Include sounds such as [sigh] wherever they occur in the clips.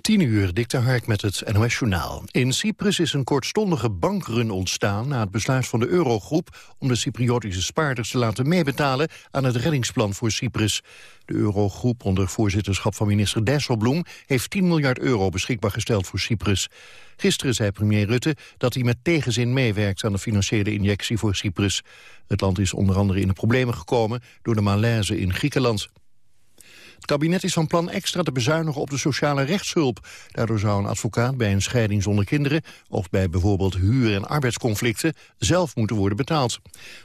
10 uur, Dikte Hark met het NOS-journaal. In Cyprus is een kortstondige bankrun ontstaan... na het besluit van de Eurogroep om de Cypriotische spaarders te laten meebetalen... aan het reddingsplan voor Cyprus. De Eurogroep onder voorzitterschap van minister Dijsselbloem... heeft 10 miljard euro beschikbaar gesteld voor Cyprus. Gisteren zei premier Rutte dat hij met tegenzin meewerkt... aan de financiële injectie voor Cyprus. Het land is onder andere in de problemen gekomen... door de malaise in Griekenland. Het kabinet is van plan extra te bezuinigen op de sociale rechtshulp. Daardoor zou een advocaat bij een scheiding zonder kinderen... of bij bijvoorbeeld huur- en arbeidsconflicten zelf moeten worden betaald.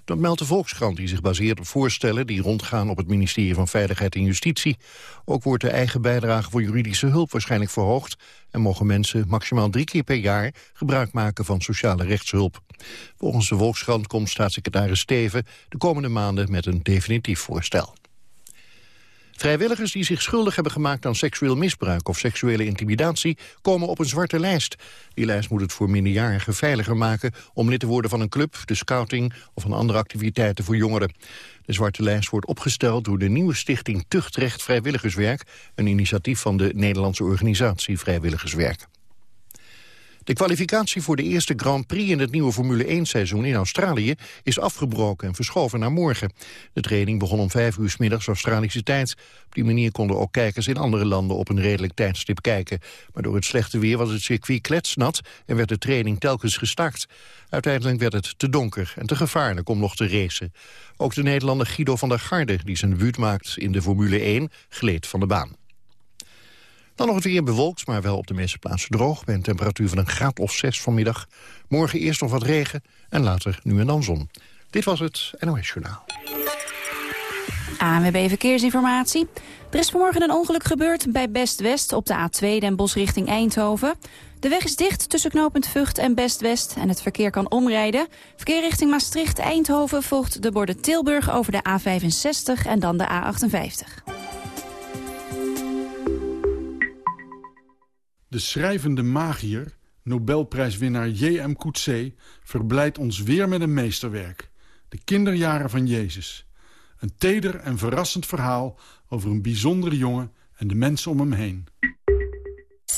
Dat meldt de Volkskrant die zich baseert op voorstellen... die rondgaan op het ministerie van Veiligheid en Justitie. Ook wordt de eigen bijdrage voor juridische hulp waarschijnlijk verhoogd... en mogen mensen maximaal drie keer per jaar gebruik maken van sociale rechtshulp. Volgens de Volkskrant komt staatssecretaris Steven de komende maanden met een definitief voorstel. Vrijwilligers die zich schuldig hebben gemaakt aan seksueel misbruik of seksuele intimidatie komen op een zwarte lijst. Die lijst moet het voor minderjarigen veiliger maken om lid te worden van een club, de scouting of van andere activiteiten voor jongeren. De zwarte lijst wordt opgesteld door de nieuwe stichting Tuchtrecht Vrijwilligerswerk, een initiatief van de Nederlandse organisatie Vrijwilligerswerk. De kwalificatie voor de eerste Grand Prix in het nieuwe Formule 1-seizoen in Australië is afgebroken en verschoven naar morgen. De training begon om vijf uur s middags Australische tijd. Op die manier konden ook kijkers in andere landen op een redelijk tijdstip kijken. Maar door het slechte weer was het circuit kletsnat en werd de training telkens gestart. Uiteindelijk werd het te donker en te gevaarlijk om nog te racen. Ook de Nederlander Guido van der Garde, die zijn debuut maakt in de Formule 1, gleed van de baan. Dan nog het weer bewolkt, maar wel op de meeste plaatsen droog... bij een temperatuur van een graad of zes vanmiddag. Morgen eerst nog wat regen en later nu en dan zon. Dit was het NOS Journaal. ANWB Verkeersinformatie. Er is vanmorgen een ongeluk gebeurd bij Best West op de A2 Den Bosch richting Eindhoven. De weg is dicht tussen knooppunt Vught en Best West en het verkeer kan omrijden. Verkeer richting Maastricht-Eindhoven volgt de borden Tilburg over de A65 en dan de A58. De schrijvende magier, Nobelprijswinnaar J.M. Coetzee... verblijdt ons weer met een meesterwerk. De kinderjaren van Jezus. Een teder en verrassend verhaal over een bijzondere jongen... en de mensen om hem heen.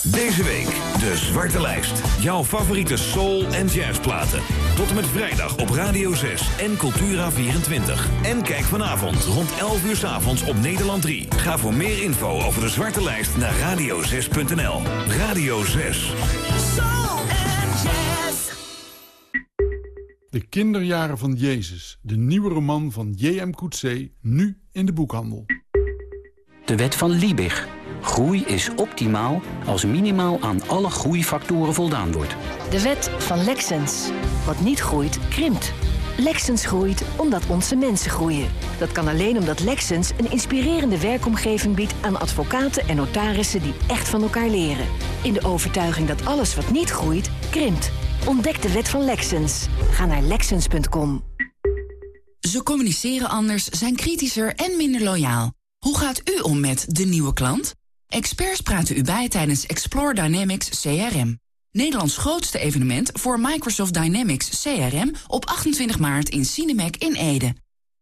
Deze week de Zwarte Lijst. Jouw favoriete soul- en jazzplaten. Tot en met vrijdag op Radio 6 en Cultura24. En kijk vanavond rond 11 uur s avonds op Nederland 3. Ga voor meer info over de Zwarte Lijst naar radio6.nl. Radio 6. Soul and jazz. De kinderjaren van Jezus. De nieuwe roman van J.M. Coetzee. Nu in de boekhandel. De wet van Liebig. Groei is optimaal als minimaal aan alle groeifactoren voldaan wordt. De wet van Lexens. Wat niet groeit, krimpt. Lexens groeit omdat onze mensen groeien. Dat kan alleen omdat Lexens een inspirerende werkomgeving biedt aan advocaten en notarissen die echt van elkaar leren. In de overtuiging dat alles wat niet groeit, krimpt. Ontdek de wet van Lexens. Ga naar lexens.com. Ze communiceren anders, zijn kritischer en minder loyaal. Hoe gaat u om met de nieuwe klant? Experts praten u bij tijdens Explore Dynamics CRM. Nederlands grootste evenement voor Microsoft Dynamics CRM op 28 maart in Cinemac in Ede.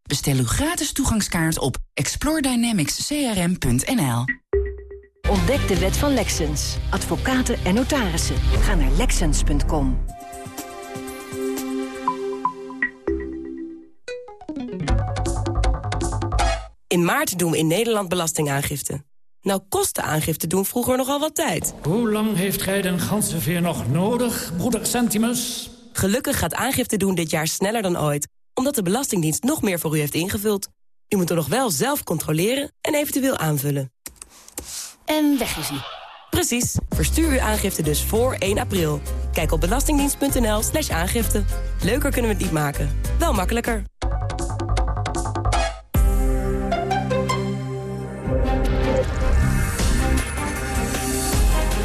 Bestel uw gratis toegangskaart op exploredynamicscrm.nl. Ontdek de wet van Lexens. Advocaten en notarissen. Ga naar lexens.com. In maart doen we in Nederland belastingaangifte. Nou kosten aangifte doen vroeger nogal wat tijd. Hoe lang heeft gij den ganzenveer nog nodig, broeder Centimus? Gelukkig gaat aangifte doen dit jaar sneller dan ooit... omdat de Belastingdienst nog meer voor u heeft ingevuld. U moet er nog wel zelf controleren en eventueel aanvullen. En weg is hij. Precies. Verstuur uw aangifte dus voor 1 april. Kijk op belastingdienst.nl slash aangifte. Leuker kunnen we het niet maken. Wel makkelijker.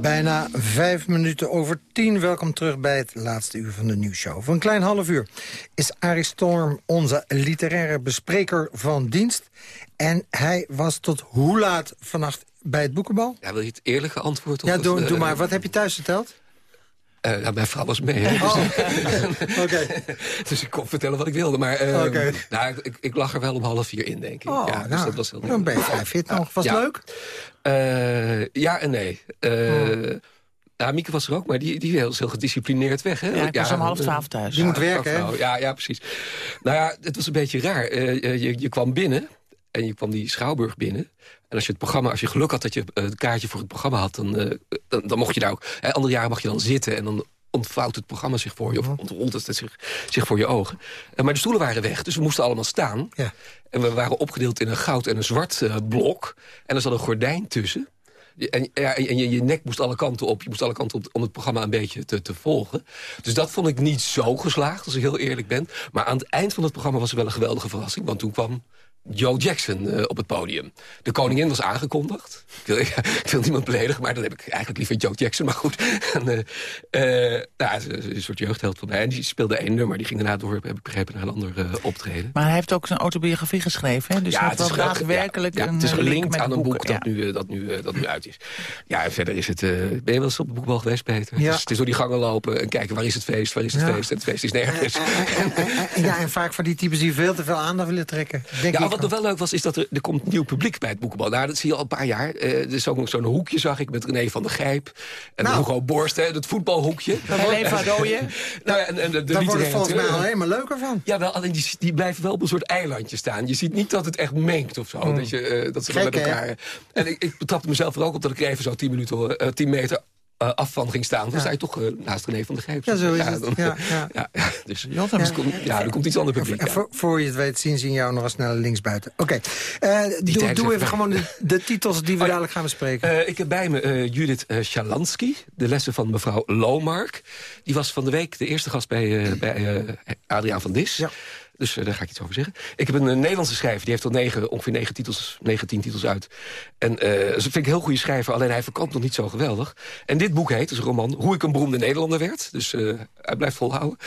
bijna vijf minuten over tien. Welkom terug bij het laatste uur van de nieuwsshow. Voor een klein half uur is Arie Storm onze literaire bespreker van dienst. En hij was tot hoe laat vannacht bij het boekenbal? Ja, wil je het eerlijke antwoord? Ja, of doe, het, doe eh, maar. Wat heb je thuis verteld? eh, nou, mijn vrouw was mee, hè? Oh, [laughs] Dus, [laughs] oké. [laughs] dus ik kon vertellen wat ik wilde. Maar eh, Oké. nou, ik, ik lag er wel om half vier in, denk ik. Oh, ja, dus nou, dat was heel dan ben je fit nog. Was Ja. leuk? Eh, ja en nee. Eh nou, Mieke was er ook, maar die, die was heel gedisciplineerd weg. Hè? Ja, ik was om half eh, twaalf thuis. Die moet ja, werken, hè? Ja, ja, precies. Nou ja, het was een beetje raar. Je, je kwam binnen en je kwam die Schouwburg binnen. En als je het programma, als je geluk had dat je het kaartje voor het programma had... dan, eh, dan, dan mocht je daar ook... Hè, andere jaren mag je dan zitten en dan ontvouwt het programma zich voor je... of ontrolt het zich, zich voor je ogen. Eh, maar de stoelen waren weg, dus we moesten allemaal staan. Ja. En we waren opgedeeld in een goud en een zwart eh, blok. En er zat een gordijn tussen. En, ja, en je, je nek moest alle kanten op. Je moest alle kanten op om het programma een beetje te, te volgen. Dus dat vond ik niet zo geslaagd, als ik heel eerlijk ben. Maar aan het eind van het programma was er wel een geweldige verrassing. Want toen kwam Joe Jackson eh, op het podium. De koningin was aangekondigd. Ik wil, [laughs] ik wil niemand beledigen, maar dan heb ik eigenlijk liever Joe Jackson. Maar goed, [laughs] en, eh, eh, nou, een soort jeugdheld van mij. En die speelde één nummer. Die ging daarna door, heb ik begrepen, naar een ander optreden. Maar hij heeft ook zijn autobiografie geschreven, hè? Dus hij heeft wel daadwerkelijk ja, ja, een Het is link gelinkt aan een boek, ja. dat, nu, dat, nu, dat nu uit is. Ja, en verder is het... eh, ben je wel eens op de boekbal geweest, Peter? Ja. Het, is, het is door die gangen lopen en kijken, waar is het feest, waar is het Ja. feest? En het feest is nergens. En, [laughs] en- ja, en vaak voor die types die veel te veel aandacht willen trekken. Denk Ja, ik. Wat nog wel leuk was, is dat er, er komt nieuw publiek bij het boekenbal. Nou, dat zie je al een paar jaar. Eh, er is ook nog zo'n hoekje, zag ik, met René van der Gijp. En Nou. Hugo Borst, hè, het voetbalhoekje. Helene van Rooyen. [laughs] Nou ja, en, en de, de Daar wordt het volgens mij alleen maar leuker van. Ja, wel, alleen die, die blijven wel op een soort eilandje staan. Je ziet niet dat het echt mengt of zo. Dat, je, eh, dat ze Gek, met hè? elkaar... En ik, ik betrapte mezelf er ook op dat ik even zo 10, minuten, eh 10 meter eh, af van ging staan. Dan sta je toch eh, naast René van de Gijp. Ja, zo is het. dan- Ja, ja. [laughs] ja, ja, dus, Ja. dus komt, ja, er komt iets ander publiek voor, voor je het weet zien ze jou nog eens snel linksbuiten. Oké, Eh, doe, doe even gewoon de, de [laughs] titels die we ja. dadelijk gaan bespreken. Ik heb bij me Judith uh, Sjalansky, de lessen van mevrouw Lomark. Die was van de week de eerste gast bij, bij Adriaan van Dis. Dus eh, daar ga ik iets over zeggen. Ik heb een, eh, Nederlandse schrijver, die heeft al negen, ongeveer negen titels, negen, tien titels uit. En eh dat vind ik een heel goede schrijver, alleen hij verkoopt nog niet zo geweldig. En dit boek heet, dus een roman, Hoe ik een beroemde Nederlander werd. Dus hij blijft volhouden.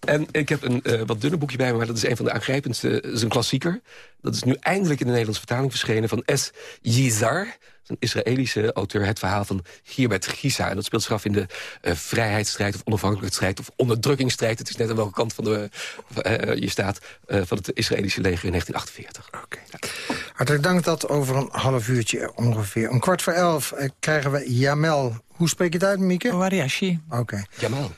En ik heb een wat dunner boekje bij me, maar dat is een van de aangrijpendste. Is een klassieker. Dat is nu eindelijk in de Nederlandse vertaling verschenen van S. Yizar. Een Israëlische auteur, het verhaal van Gierbert Gisa. En dat speelt zich af in de eh, vrijheidsstrijd of onafhankelijkheidsstrijd... of onderdrukkingsstrijd. Het is net aan welke kant van de, eh, je staat eh, van het Israëlische leger in 1948. Oké. Hartelijk dank dat over een half uurtje ongeveer. Om kwart voor elf eh, krijgen we Jamel. Hoe spreek je het uit, Mieke? Wariashi. Oké. Jamal,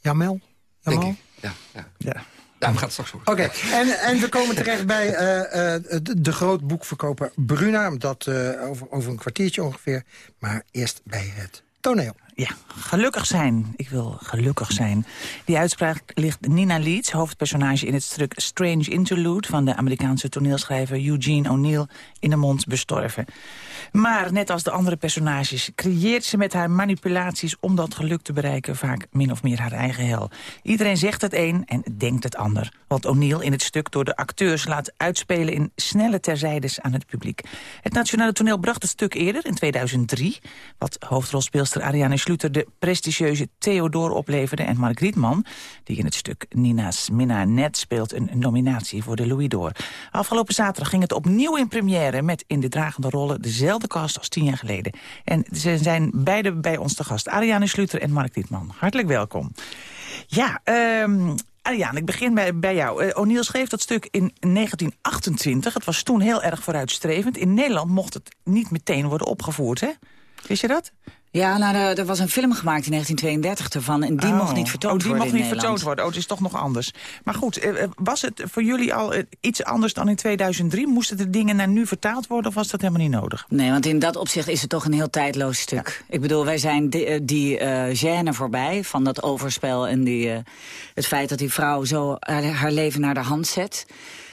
Jamel? denk Jamal? ik. Ja, ja. Ja. We gaan het straks horen. Oké, en, en we komen terecht bij eh, eh, de, de grootboekverkoper Bruna. Dat eh, over, over een kwartiertje ongeveer. Maar eerst bij het toneel. Ja, gelukkig zijn. Ik wil gelukkig zijn. Die uitspraak ligt Nina Leeds, hoofdpersonage in het stuk Strange Interlude... van de Amerikaanse toneelschrijver Eugene O'Neill in de mond bestorven. Maar net als de andere personages creëert ze met haar manipulaties... om dat geluk te bereiken vaak min of meer haar eigen hel. Iedereen zegt het een en denkt het ander. Wat O'Neill in het stuk door de acteurs laat uitspelen... in snelle terzijdes aan het publiek. Het Nationale Toneel bracht het stuk eerder, in 2003... wat hoofdrolspeelster Ariane Schluter de prestigieuze Theodor opleverde... en Mark Rietman, die in het stuk Nina's Minna Net speelt... een nominatie voor de Louis d'Or. Afgelopen zaterdag ging het opnieuw in première... met in de dragende rollen dezelfde cast als tien jaar geleden. En ze zijn beide bij ons te gast. Ariane Schluter en Mark Rietman. Hartelijk welkom. Ja, ehm Ariane, ik begin bij, bij jou. Uh, O'Neill schreef dat stuk in 1928. Het was toen heel erg vooruitstrevend. In Nederland mocht het niet meteen worden opgevoerd, hè? Wist je dat? Ja, nou, er, er was een film gemaakt in 1932 ervan en die Oh. mocht niet vertoond oh, die worden mocht niet vertoond worden. Oh, het is toch nog anders. Maar goed, eh, eh, was het voor jullie al eh, iets anders dan in 2003? Moesten de dingen naar nu vertaald worden of was dat helemaal niet nodig? Nee, want in dat opzicht is het toch een heel tijdloos stuk. Ik bedoel, wij zijn die, die gêne voorbij van dat overspel... en die, het feit dat die vrouw zo haar, haar leven naar de hand zet.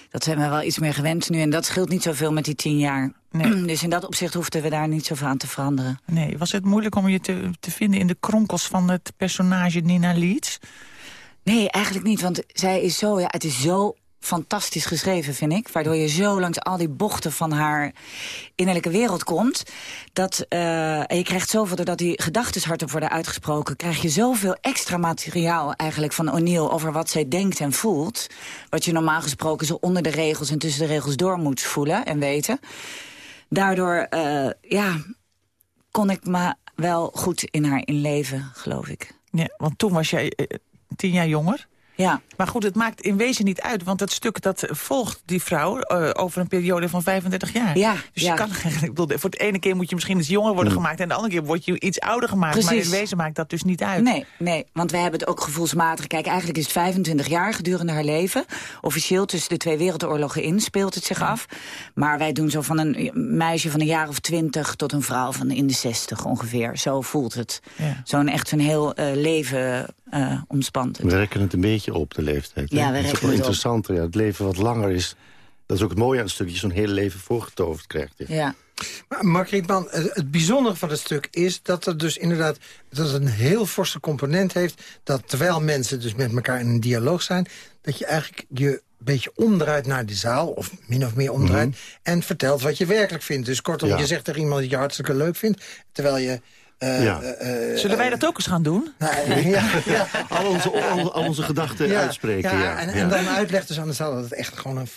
Dat zijn we wel iets meer gewend nu. En dat scheelt niet zoveel met die tien jaar. [clears throat] Dus in dat opzicht hoefden we daar niet zoveel aan te veranderen. Nee, was het moeilijk om je te, te vinden in de kronkels van het personage Nina Leeds? Nee, eigenlijk niet, want zij is zo, ja, het is zo fantastisch geschreven, vind ik. Waardoor je zo langs al die bochten van haar innerlijke wereld komt. Dat, en je krijgt zoveel, doordat die gedachten hardop worden uitgesproken... krijg je zoveel extra materiaal eigenlijk van O'Neill... over wat zij denkt en voelt. Wat je normaal gesproken zo onder de regels en tussen de regels door moet voelen en weten. Daardoor, uh, ja, kon ik me wel goed in haar inleven, geloof ik. Ja, want toen was jij uh, tien jaar jonger? Ja. Maar goed, het maakt in wezen niet uit. Want dat stuk dat volgt die vrouw uh, over een periode van 35 jaar. Ja, dus ja. je kan [laughs] ik bedoel, voor het ene keer moet je misschien eens jonger worden Mm. gemaakt... en de andere keer word je iets ouder gemaakt. Precies. Maar in wezen maakt dat dus niet uit. Nee, nee, want wij hebben het ook gevoelsmatig. Kijk, eigenlijk is het 25 jaar gedurende haar leven. Officieel tussen de twee wereldoorlogen in speelt het zich af. Maar wij doen zo van een meisje van een jaar of 20 tot een vrouw van in de 60 ongeveer. Zo voelt het. Ja. Zo'n echt zo'n heel uh, leven uh, omspant het. We rekken het een beetje op, de leeftijd. Ja, we is rekken wel het op. interessanter. Ja, het leven wat langer is. Dat is ook het mooie aan het stuk. Dat je zo'n hele leven voorgetoverd krijgt. Ja. Ja. Maar Margriet Man, het, bijzondere van het stuk is dat het dus inderdaad dat het een heel forse component heeft. Dat terwijl mensen dus met elkaar in een dialoog zijn, dat je eigenlijk je een beetje omdraait naar de zaal, of min of meer omdraait, en vertelt wat je werkelijk vindt. Dus kortom, Ja. je zegt tegen iemand dat je hartstikke leuk vindt, terwijl je... eh, Ja. eh, Zullen wij dat ook eens gaan doen? [laughs] ja, ja. Al onze, al, al onze gedachten uitspreken. Ja, en, ja. en dan uitlegt dus aan de zaal dat het echt gewoon een,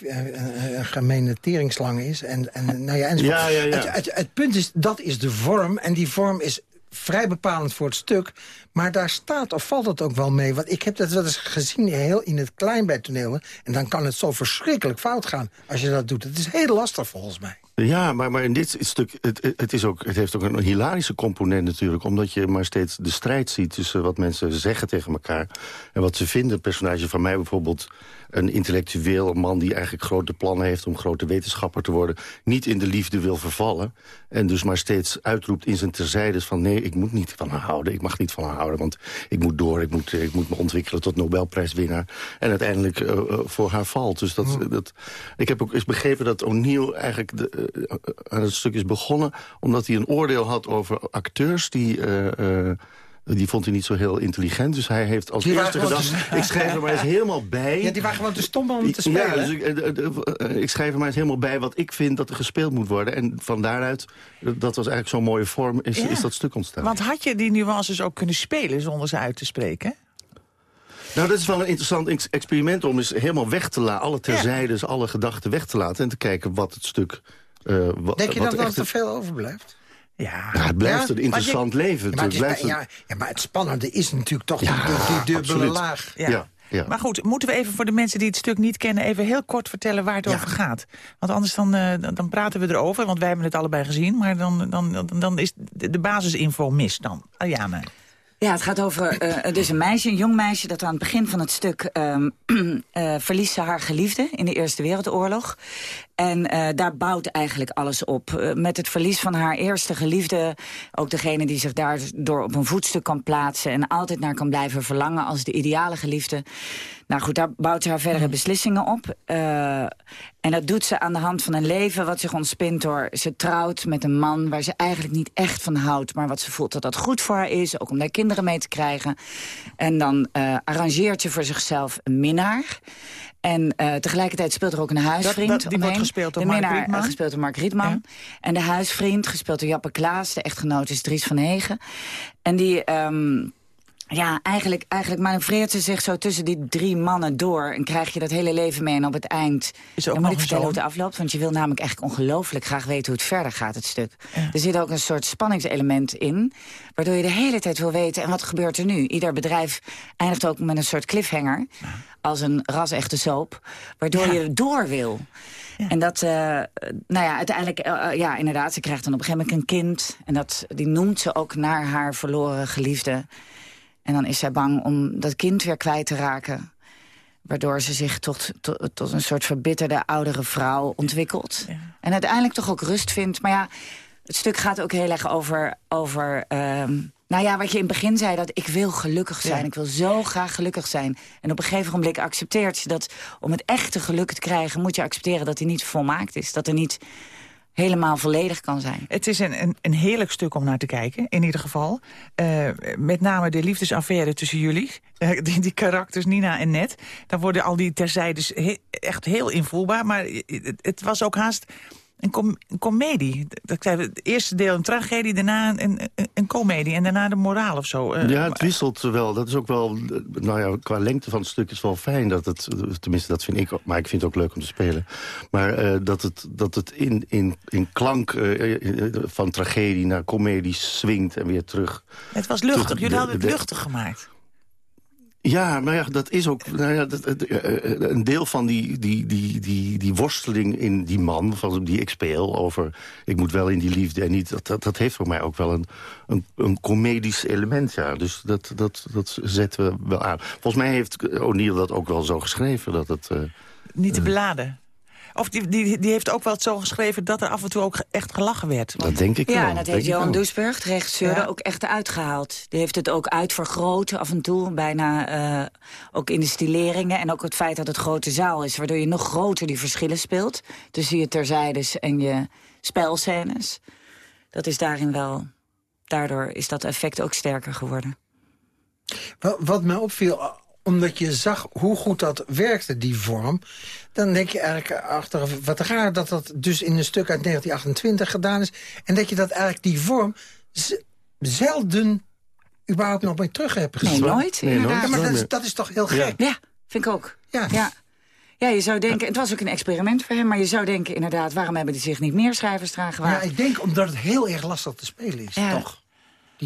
een, gemene teringslang is. En, en, nou ja, enzovoort. Ja, ja, ja. Het, het, het punt is, dat is de vorm. En die vorm is vrij bepalend voor het stuk. Maar daar staat of valt het ook wel mee. Want ik heb dat wel eens gezien heel in het klein bij toneel. En dan kan het zo verschrikkelijk fout gaan als je dat doet. Het is heel lastig volgens mij. Ja, maar, maar in dit stuk, het, het, is ook, het heeft ook een hilarische component natuurlijk. Omdat je maar steeds de strijd ziet tussen wat mensen zeggen tegen elkaar... en wat ze vinden. Een personage van mij bijvoorbeeld, een intellectueel man... die eigenlijk grote plannen heeft om grote wetenschapper te worden... niet in de liefde wil vervallen. En dus maar steeds uitroept in zijn terzijdes van... nee, ik moet niet van haar houden, ik mag niet van haar houden... want ik moet door, ik moet, ik moet me ontwikkelen tot Nobelprijswinnaar. En uiteindelijk uh, uh, voor haar valt. Dus dat, dat, ik heb ook eens begrepen dat O'Neill eigenlijk... De, uh, aan het stuk is begonnen omdat hij een oordeel had over acteurs... die die vond hij niet zo heel intelligent. Dus hij heeft als Die eerste gedacht... te- ik schrijf er maar eens helemaal bij. Ja, die waren gewoon te stom om te spelen. Ja, dus ik, eh, eh, eh, ik schrijf er maar eens helemaal bij wat ik vind dat er gespeeld moet worden. En van daaruit, dat was eigenlijk zo'n mooie vorm, is, Ja. is dat stuk ontstaan. Want had je die nuances ook kunnen spelen zonder ze uit te spreken? Nou, dat is wel een interessant ex- experiment om eens helemaal weg te laten... alle terzijdes, alle gedachten weg te laten... en te kijken wat het stuk... eh, wa- Denk je wat dat er echt te veel overblijft? Ja, Ja, het blijft Ja? een interessant leven. Ja, maar, het blijft ja, ja, maar het spannende is natuurlijk toch Ja, die, die, dubbele absoluut. laag. Ja. Ja, ja. Maar goed, moeten we even voor de mensen die het stuk niet kennen... even heel kort vertellen waar het over gaat. Want anders dan, eh, dan- dan praten we erover, want wij hebben het allebei gezien... maar dan, dan, dan, dan is de, de basisinfo mis dan. Ariane. Ja, het gaat over uh, dus een meisje, een jong meisje... dat aan het begin van het stuk um, uh, [clears throat] verliest ze haar geliefde in de Eerste Wereldoorlog. En uh, daar bouwt eigenlijk alles op. Uh, met het verlies van haar eerste geliefde... ook degene die zich daardoor op een voetstuk kan plaatsen... en altijd naar kan blijven verlangen als de ideale geliefde. Nou goed, daar bouwt ze haar verdere beslissingen op. Uh, en dat doet ze aan de hand van een leven wat zich ontspint door... ze trouwt met een man waar ze eigenlijk niet echt van houdt... maar wat ze voelt dat dat goed voor haar is, ook om daar kinderen mee te krijgen. En dan arrangeert ze voor zichzelf een minnaar... En uh, tegelijkertijd speelt er ook een huisvriend dat, dat, die omheen. wordt gespeeld door de Mark minnaar, uh, gespeeld door Mark Rietman. Ja. En de huisvriend, gespeeld door Jappe Klaas. De echtgenoot is Dries van Hegen. En die... Um, ja, eigenlijk, eigenlijk manoeuvreert ze zich zo tussen die drie mannen door... en krijg je dat hele leven mee en op het eind... Is ook dan moet ik vertellen hoe het afloopt... want je wil namelijk eigenlijk ongelooflijk graag weten hoe het verder gaat, het stuk. Er zit ook een soort spanningselement in... waardoor je de hele tijd wil weten, en wat gebeurt er nu? Ieder bedrijf eindigt ook met een soort cliffhanger... als een ras-echte soap, waardoor je door wil... En dat, uh, nou ja, uiteindelijk, uh, ja, inderdaad, ze krijgt dan op een gegeven moment een kind. En dat, die noemt ze ook naar haar verloren geliefde. En dan is zij bang om dat kind weer kwijt te raken. Waardoor ze zich tot, tot, tot een soort verbitterde oudere vrouw ontwikkelt. Ja. En uiteindelijk toch ook rust vindt. Maar ja, het stuk gaat ook heel erg over... over um, nou ja, wat je in het begin zei, dat ik wil gelukkig zijn. Ja. Ik wil zo graag gelukkig zijn. En op een gegeven moment accepteert je dat... om het echte geluk te krijgen, moet je accepteren dat hij niet volmaakt is. Dat er niet helemaal volledig kan zijn. Het is een, een, een heerlijk stuk om naar te kijken, in ieder geval. Uh, met name de liefdesaffaire tussen jullie. Uh, [laughs] die, die, karakters Nina en Net. Dan worden al die terzijdes echt heel invoelbaar. Maar het, het was ook haast een, com een komedie. Het eerste deel een tragedie, daarna een, een, een komedie... en daarna de moraal of zo. Uh, ja, het wisselt wel. Dat is ook wel... Nou ja, qua lengte van het stuk is wel fijn dat het... Tenminste, dat vind ik Maar ik vind het ook leuk om te spelen. Maar uh, dat het, dat het in, in, in klank uh, van tragedie naar komedie swingt en weer terug. Het was luchtig. Jullie hadden het luchtig gemaakt. Ja, maar ja, dat is ook nou ja, dat, een deel van die, die, die, die, die worsteling in die man, van die ik speel, over ik moet wel in die liefde en niet, dat, dat, dat heeft voor mij ook wel een, een, een comedisch element, ja. Dus dat, dat, dat zetten we wel aan. Volgens mij heeft O'Neill dat ook wel zo geschreven, dat het... Uh, niet te beladen. Of die, die, die heeft ook wel zo geschreven dat er af en toe ook echt gelachen werd. Dat denk ik ja, wel. Ja, en dat heeft Johan Doesburg, de regisseur, ja. ook echt uitgehaald. Die heeft het ook uitvergroot af en toe, bijna uh, ook in de stileringen. En ook het feit dat het grote zaal is, waardoor je nog groter die verschillen speelt. Tussen je terzijdes en je spelscènes. Dat is daarin wel... Daardoor is dat effect ook sterker geworden. Wat, wat mij opviel, omdat je zag hoe goed dat werkte, die vorm... dan denk je eigenlijk achteraf, wat raar dat dat dus in een stuk uit 1928 gedaan is... en dat je dat eigenlijk die vorm zelden überhaupt nog mee terug hebt gezien. Nee, nooit. Nee, nooit. Ja, maar dat is, dat is toch heel gek? Ja, vind ik ook. Ja. ja. Ja, je zou denken, het was ook een experiment voor hem... maar je zou denken inderdaad, waarom hebben die zich niet meer schrijvers eraan gewaagd? Ja, ik denk omdat het heel erg lastig te spelen is, ja. toch?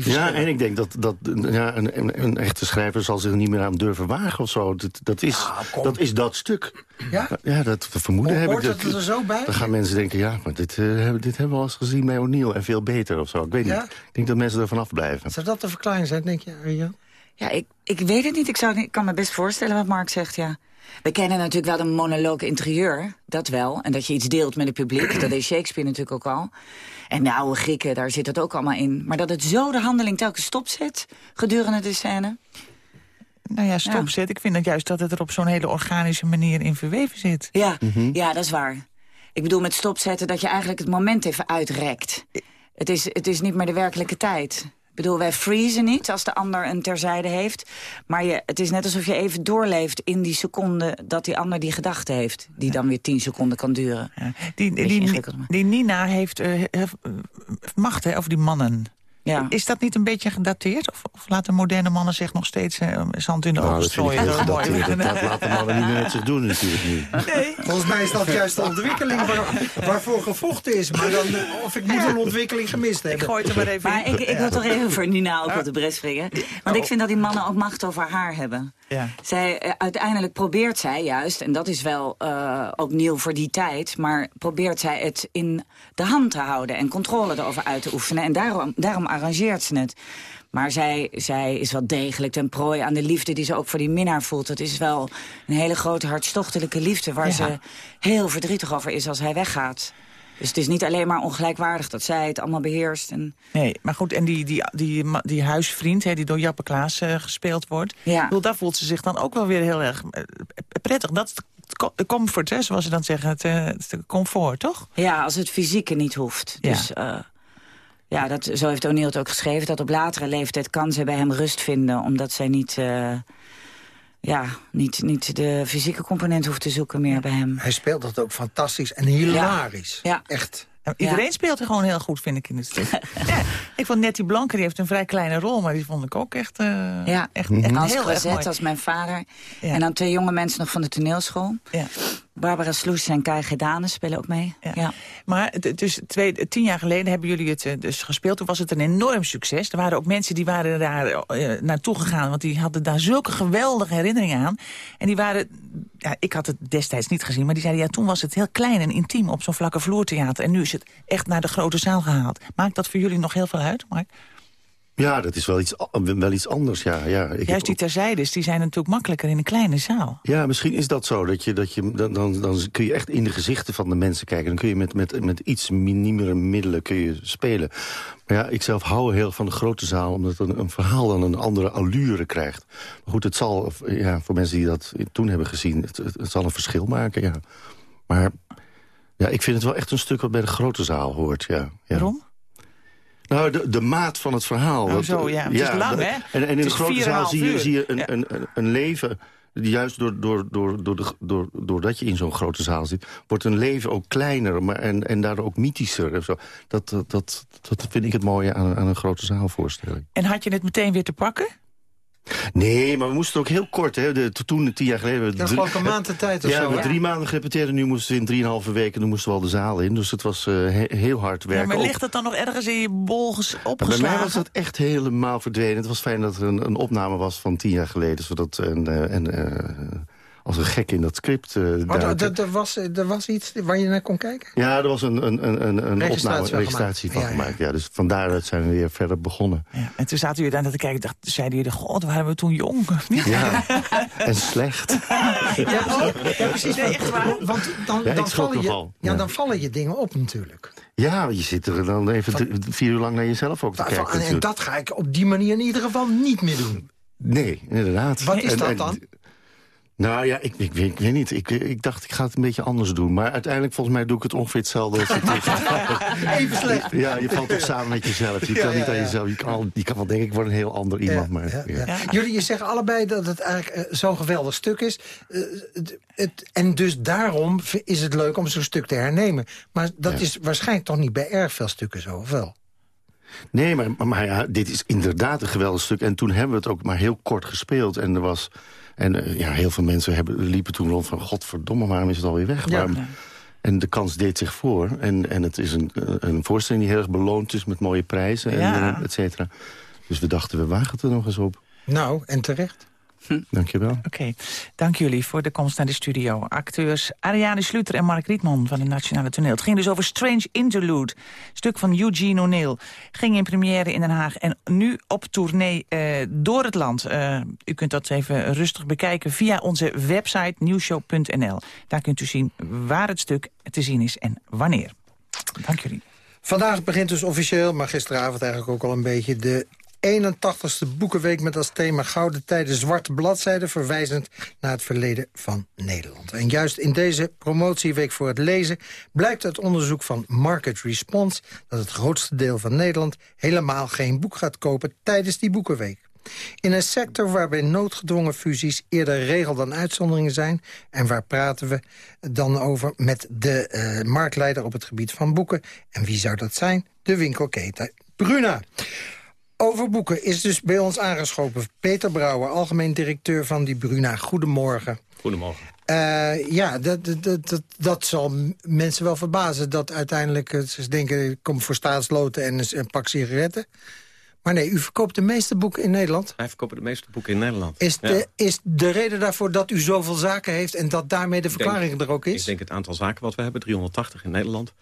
Ja, en ik denk dat, dat ja, een, een, een, echte schrijver zal zich niet meer aan durven wagen of zo. Dat, dat, is, ah, dat is dat stuk. Ja? Ja, dat vermoeden heb ik. Hoort het er zo bij? Dan gaan mensen denken, ja, maar dit, uh, dit hebben we al eens gezien bij O'Neill. En veel beter of zo. Ik weet ja? niet. Ik denk dat mensen er vanaf blijven. Zou dat de verklaring zijn, denk je, Arjan? Ja, ik, ik weet het niet. Ik, zou, ik kan me best voorstellen wat Mark zegt, ja. We kennen natuurlijk wel de monoloog interieur, dat wel. En dat je iets deelt met het publiek, dat deed Shakespeare natuurlijk ook al. En de oude Grieken, daar zit het ook allemaal in. Maar dat het zo de handeling telkens stopzet gedurende de scène... Nou ja, stopzet. Ja. Ik vind het juist dat het er op zo'n hele organische manier in verweven zit. Ja, mm -hmm. ja, dat is waar. Ik bedoel met stopzetten dat je eigenlijk het moment even uitrekt. Het is, het is niet meer de werkelijke tijd. Ik bedoel, wij freezen niet als de ander een terzijde heeft. Maar je, het is net alsof je even doorleeft in die seconde... dat die ander die gedachte heeft. Die dan weer tien seconden kan duren. Ja. Die, die, die, Nina heeft uh, macht hè, over die mannen. Ja. Is dat niet een beetje gedateerd? Of, of laten moderne mannen zich nog steeds uh, zand in de nou, ogen strooien? Dat, dat, laten mannen niet meer met zich doen natuurlijk niet. Nee. Volgens mij is dat juist de ontwikkeling waar, waarvoor gevochten is. Maar dan, of ik moet een ontwikkeling gemist hebben. Ik gooi het er maar even Maar ik, ik wil toch even voor Nina ook op de bres springen. Want ik vind dat die mannen ook macht over haar hebben. Ja. Zij, uiteindelijk probeert zij juist, en dat is wel uh, ook nieuw voor die tijd... maar probeert zij het in de hand te houden en controle erover uit te oefenen. En daarom, daarom arrangeert ze het. Maar zij, zij is wel degelijk ten prooi aan de liefde die ze ook voor die minnaar voelt. Het is wel een hele grote hartstochtelijke liefde... waar ja. ze heel verdrietig over is als hij weggaat. Dus het is niet alleen maar ongelijkwaardig dat zij het allemaal beheerst. En... Nee, maar goed, en die, die, die, die huisvriend hè, die door Jappe Klaas uh, gespeeld wordt... Ja. Bedoel, daar voelt ze zich dan ook wel weer heel erg uh, prettig. Dat is de comfort, hè, zoals ze dan zeggen, het, het comfort, toch? Ja, als het fysieke niet hoeft. Ja. Dus ja, dat, zo heeft O'Neill het ook geschreven... dat op latere leeftijd kan ze bij hem rust vinden... omdat zij niet ja, niet, niet de fysieke component hoeft te zoeken meer bij hem. Hij speelt dat ook fantastisch en hilarisch. Ja. Echt. Iedereen ja. speelt er gewoon heel goed, vind ik, in het stuk. [laughs] ja, ik vond Nettie Blanke, die heeft een vrij kleine rol... maar die vond ik ook echt, uh, ja. echt, heel erg mooi. als mijn vader. Ja. En dan twee jonge mensen nog van de toneelschool. Ja. Barbara Sloes en Kai Gedane spelen ook mee. Ja. ja. Maar dus twee, tien jaar geleden hebben jullie het dus gespeeld. Toen was het een enorm succes. Er waren ook mensen die waren daar uh, naartoe gegaan... want die hadden daar zulke geweldige herinneringen aan. En die waren... Ja, ik had het destijds niet gezien, maar die zeiden... ja, toen was het heel klein en intiem op zo'n vlakke vloertheater. En nu is het echt naar de grote zaal gehaald. Maakt dat voor jullie nog heel veel uit, Mark? Ja, dat is wel iets, wel iets anders, ja. ja ik Juist die terzijdes, die zijn natuurlijk makkelijker in een kleine zaal. Ja, misschien is dat zo. Dat je, dat je, dan, dan, dan kun je echt in de gezichten van de mensen kijken. Dan kun je met, met, met iets minimere middelen kun je spelen. Maar ja, ik zelf hou heel van de grote zaal... omdat een, een verhaal dan een andere allure krijgt. Maar goed, het zal, ja, voor mensen die dat toen hebben gezien... het, het, het zal een verschil maken, ja. Maar Ja, ik vind het wel echt een stuk wat bij de grote zaal hoort, ja. ja. Waarom? Nou, de, de maat van het verhaal. Oh, Want, zo, ja. Het is lang, dat- hè? En, en in Het de is grote zaal 4,5 zie je, zie je een, Ja. een, een, een leven... Juist door, door, door, door, de, door, doordat je in zo'n grote zaal zit... wordt een leven ook kleiner maar, en, en daardoor ook mythischer. En zo. Dat, dat, dat, dat vind ik het mooie aan, aan een grote zaalvoorstelling. En had je het meteen weer te pakken? Nee, maar we moesten ook heel kort. Hè. De, toen, tien jaar geleden... Ja, geloof ik een maand de tijd of ja, zo, we hebben drie maanden gerepeteerd en nu moesten we in drieënhalve weken... dan moesten we al de zaal in. Dus het was eh, he- heel hard Ja, werken. maar Ook- ligt het dan nog ergens in je bol ges- maar bij opgeslagen? mij was dat echt helemaal verdwenen. Het was fijn dat er een, een opname was van tien jaar geleden. Zodat en, en, eh, als een gek in dat script eh Maar er- duiken. was, er was iets waar je naar kon kijken? Ja, er was een, een, een, een, opname, registratie van gemaakt. Ja, ja. gemaakt. Ja, dus van daaruit zijn we weer verder begonnen. Ja, en toen zaten jullie daar naar te kijken. Dacht, zeiden jullie, god, waren we toen jong? Ja, [laughs] en slecht. Ja, oh, ja precies. Nee, echt waar. Want dan, dan, vallen je, ja, dan vallen je dingen op natuurlijk. Ja, je zit er dan even drie- vier uur lang naar jezelf ook te Van- kijken. en dat ga ik op die manier in ieder geval niet meer doen. Nee, inderdaad. Wat is En- dat en- dan? Nou ja, ik, ik, weet, ik weet niet. Ik, ik dacht, ik ga het een beetje anders doen. Maar uiteindelijk, volgens mij, doe ik het ongeveer hetzelfde als [laughs] Even slecht. Ja, je valt toch samen met jezelf. Je Ja, kan niet aan ja. jezelf. Je kan, al- je kan wel denken, ik word een heel ander iemand. maar, Ja, ja. ja. Jullie je zeggen allebei dat het eigenlijk eh, zo'n geweldig stuk is. Eh, het, het- en dus daarom is het leuk om zo'n stuk te hernemen. Maar dat is waarschijnlijk toch niet bij erg veel stukken zo, of wel? Nee, maar, maar, maar ja, dit is inderdaad een geweldig stuk. En toen hebben we het ook maar heel kort gespeeld. En er was... En eh, ja, heel veel mensen hebben, liepen toen rond van... godverdomme, waarom is het alweer weg? Ja. Waarom- En de kans deed zich voor. En, en het is een, een voorstelling die heel erg beloond is... met mooie prijzen, en, Ja. eh, et cetera. Dus we dachten, we wagen het er nog eens op. Nou, en terecht. [laughs] Dankjewel. Oké, dank jullie voor de komst naar de studio. Acteurs Ariane Sluter en Mark Rietman van het Nationale Toneel. Het ging dus over Strange Interlude, stuk van Eugene O'Neill. Ging in première in Den Haag en nu op tournee eh, door het land. Eh, u kunt dat even rustig bekijken via onze website nieuwshow.nl. Daar kunt u zien waar het stuk te zien is en wanneer. Dank jullie. Vandaag begint dus officieel, maar gisteravond eigenlijk ook al een beetje... de 81ste Boekenweek met als thema Gouden Tijden Zwarte Bladzijden... verwijzend naar het verleden van Nederland. En juist in deze promotieweek voor het lezen... blijkt uit onderzoek van Market Response... dat het grootste deel van Nederland helemaal geen boek gaat kopen tijdens die Boekenweek. In een sector waarbij noodgedwongen fusies eerder regel dan uitzonderingen zijn... en waar praten we dan over met de eh, marktleider op het gebied van boeken. En wie zou dat zijn? De winkelketen Bruna. Over boeken is dus bij ons aangeschoven Peter Brouwer... algemeen directeur van die Bruna. Goedemorgen. Goedemorgen. Eh, ja, dat, dat, dat, dat, zal mensen wel verbazen... dat uiteindelijk eh, ze denken, ik kom voor staatsloten en een, pak sigaretten. Maar nee, u verkoopt de meeste boeken in Nederland. Wij verkopen de meeste boeken in Nederland. Is Ja. de, is de reden daarvoor dat u zoveel zaken heeft... en dat daarmee de Ik denk- verklaring er ook is? Ik denk het aantal zaken wat we hebben, 380 in Nederland.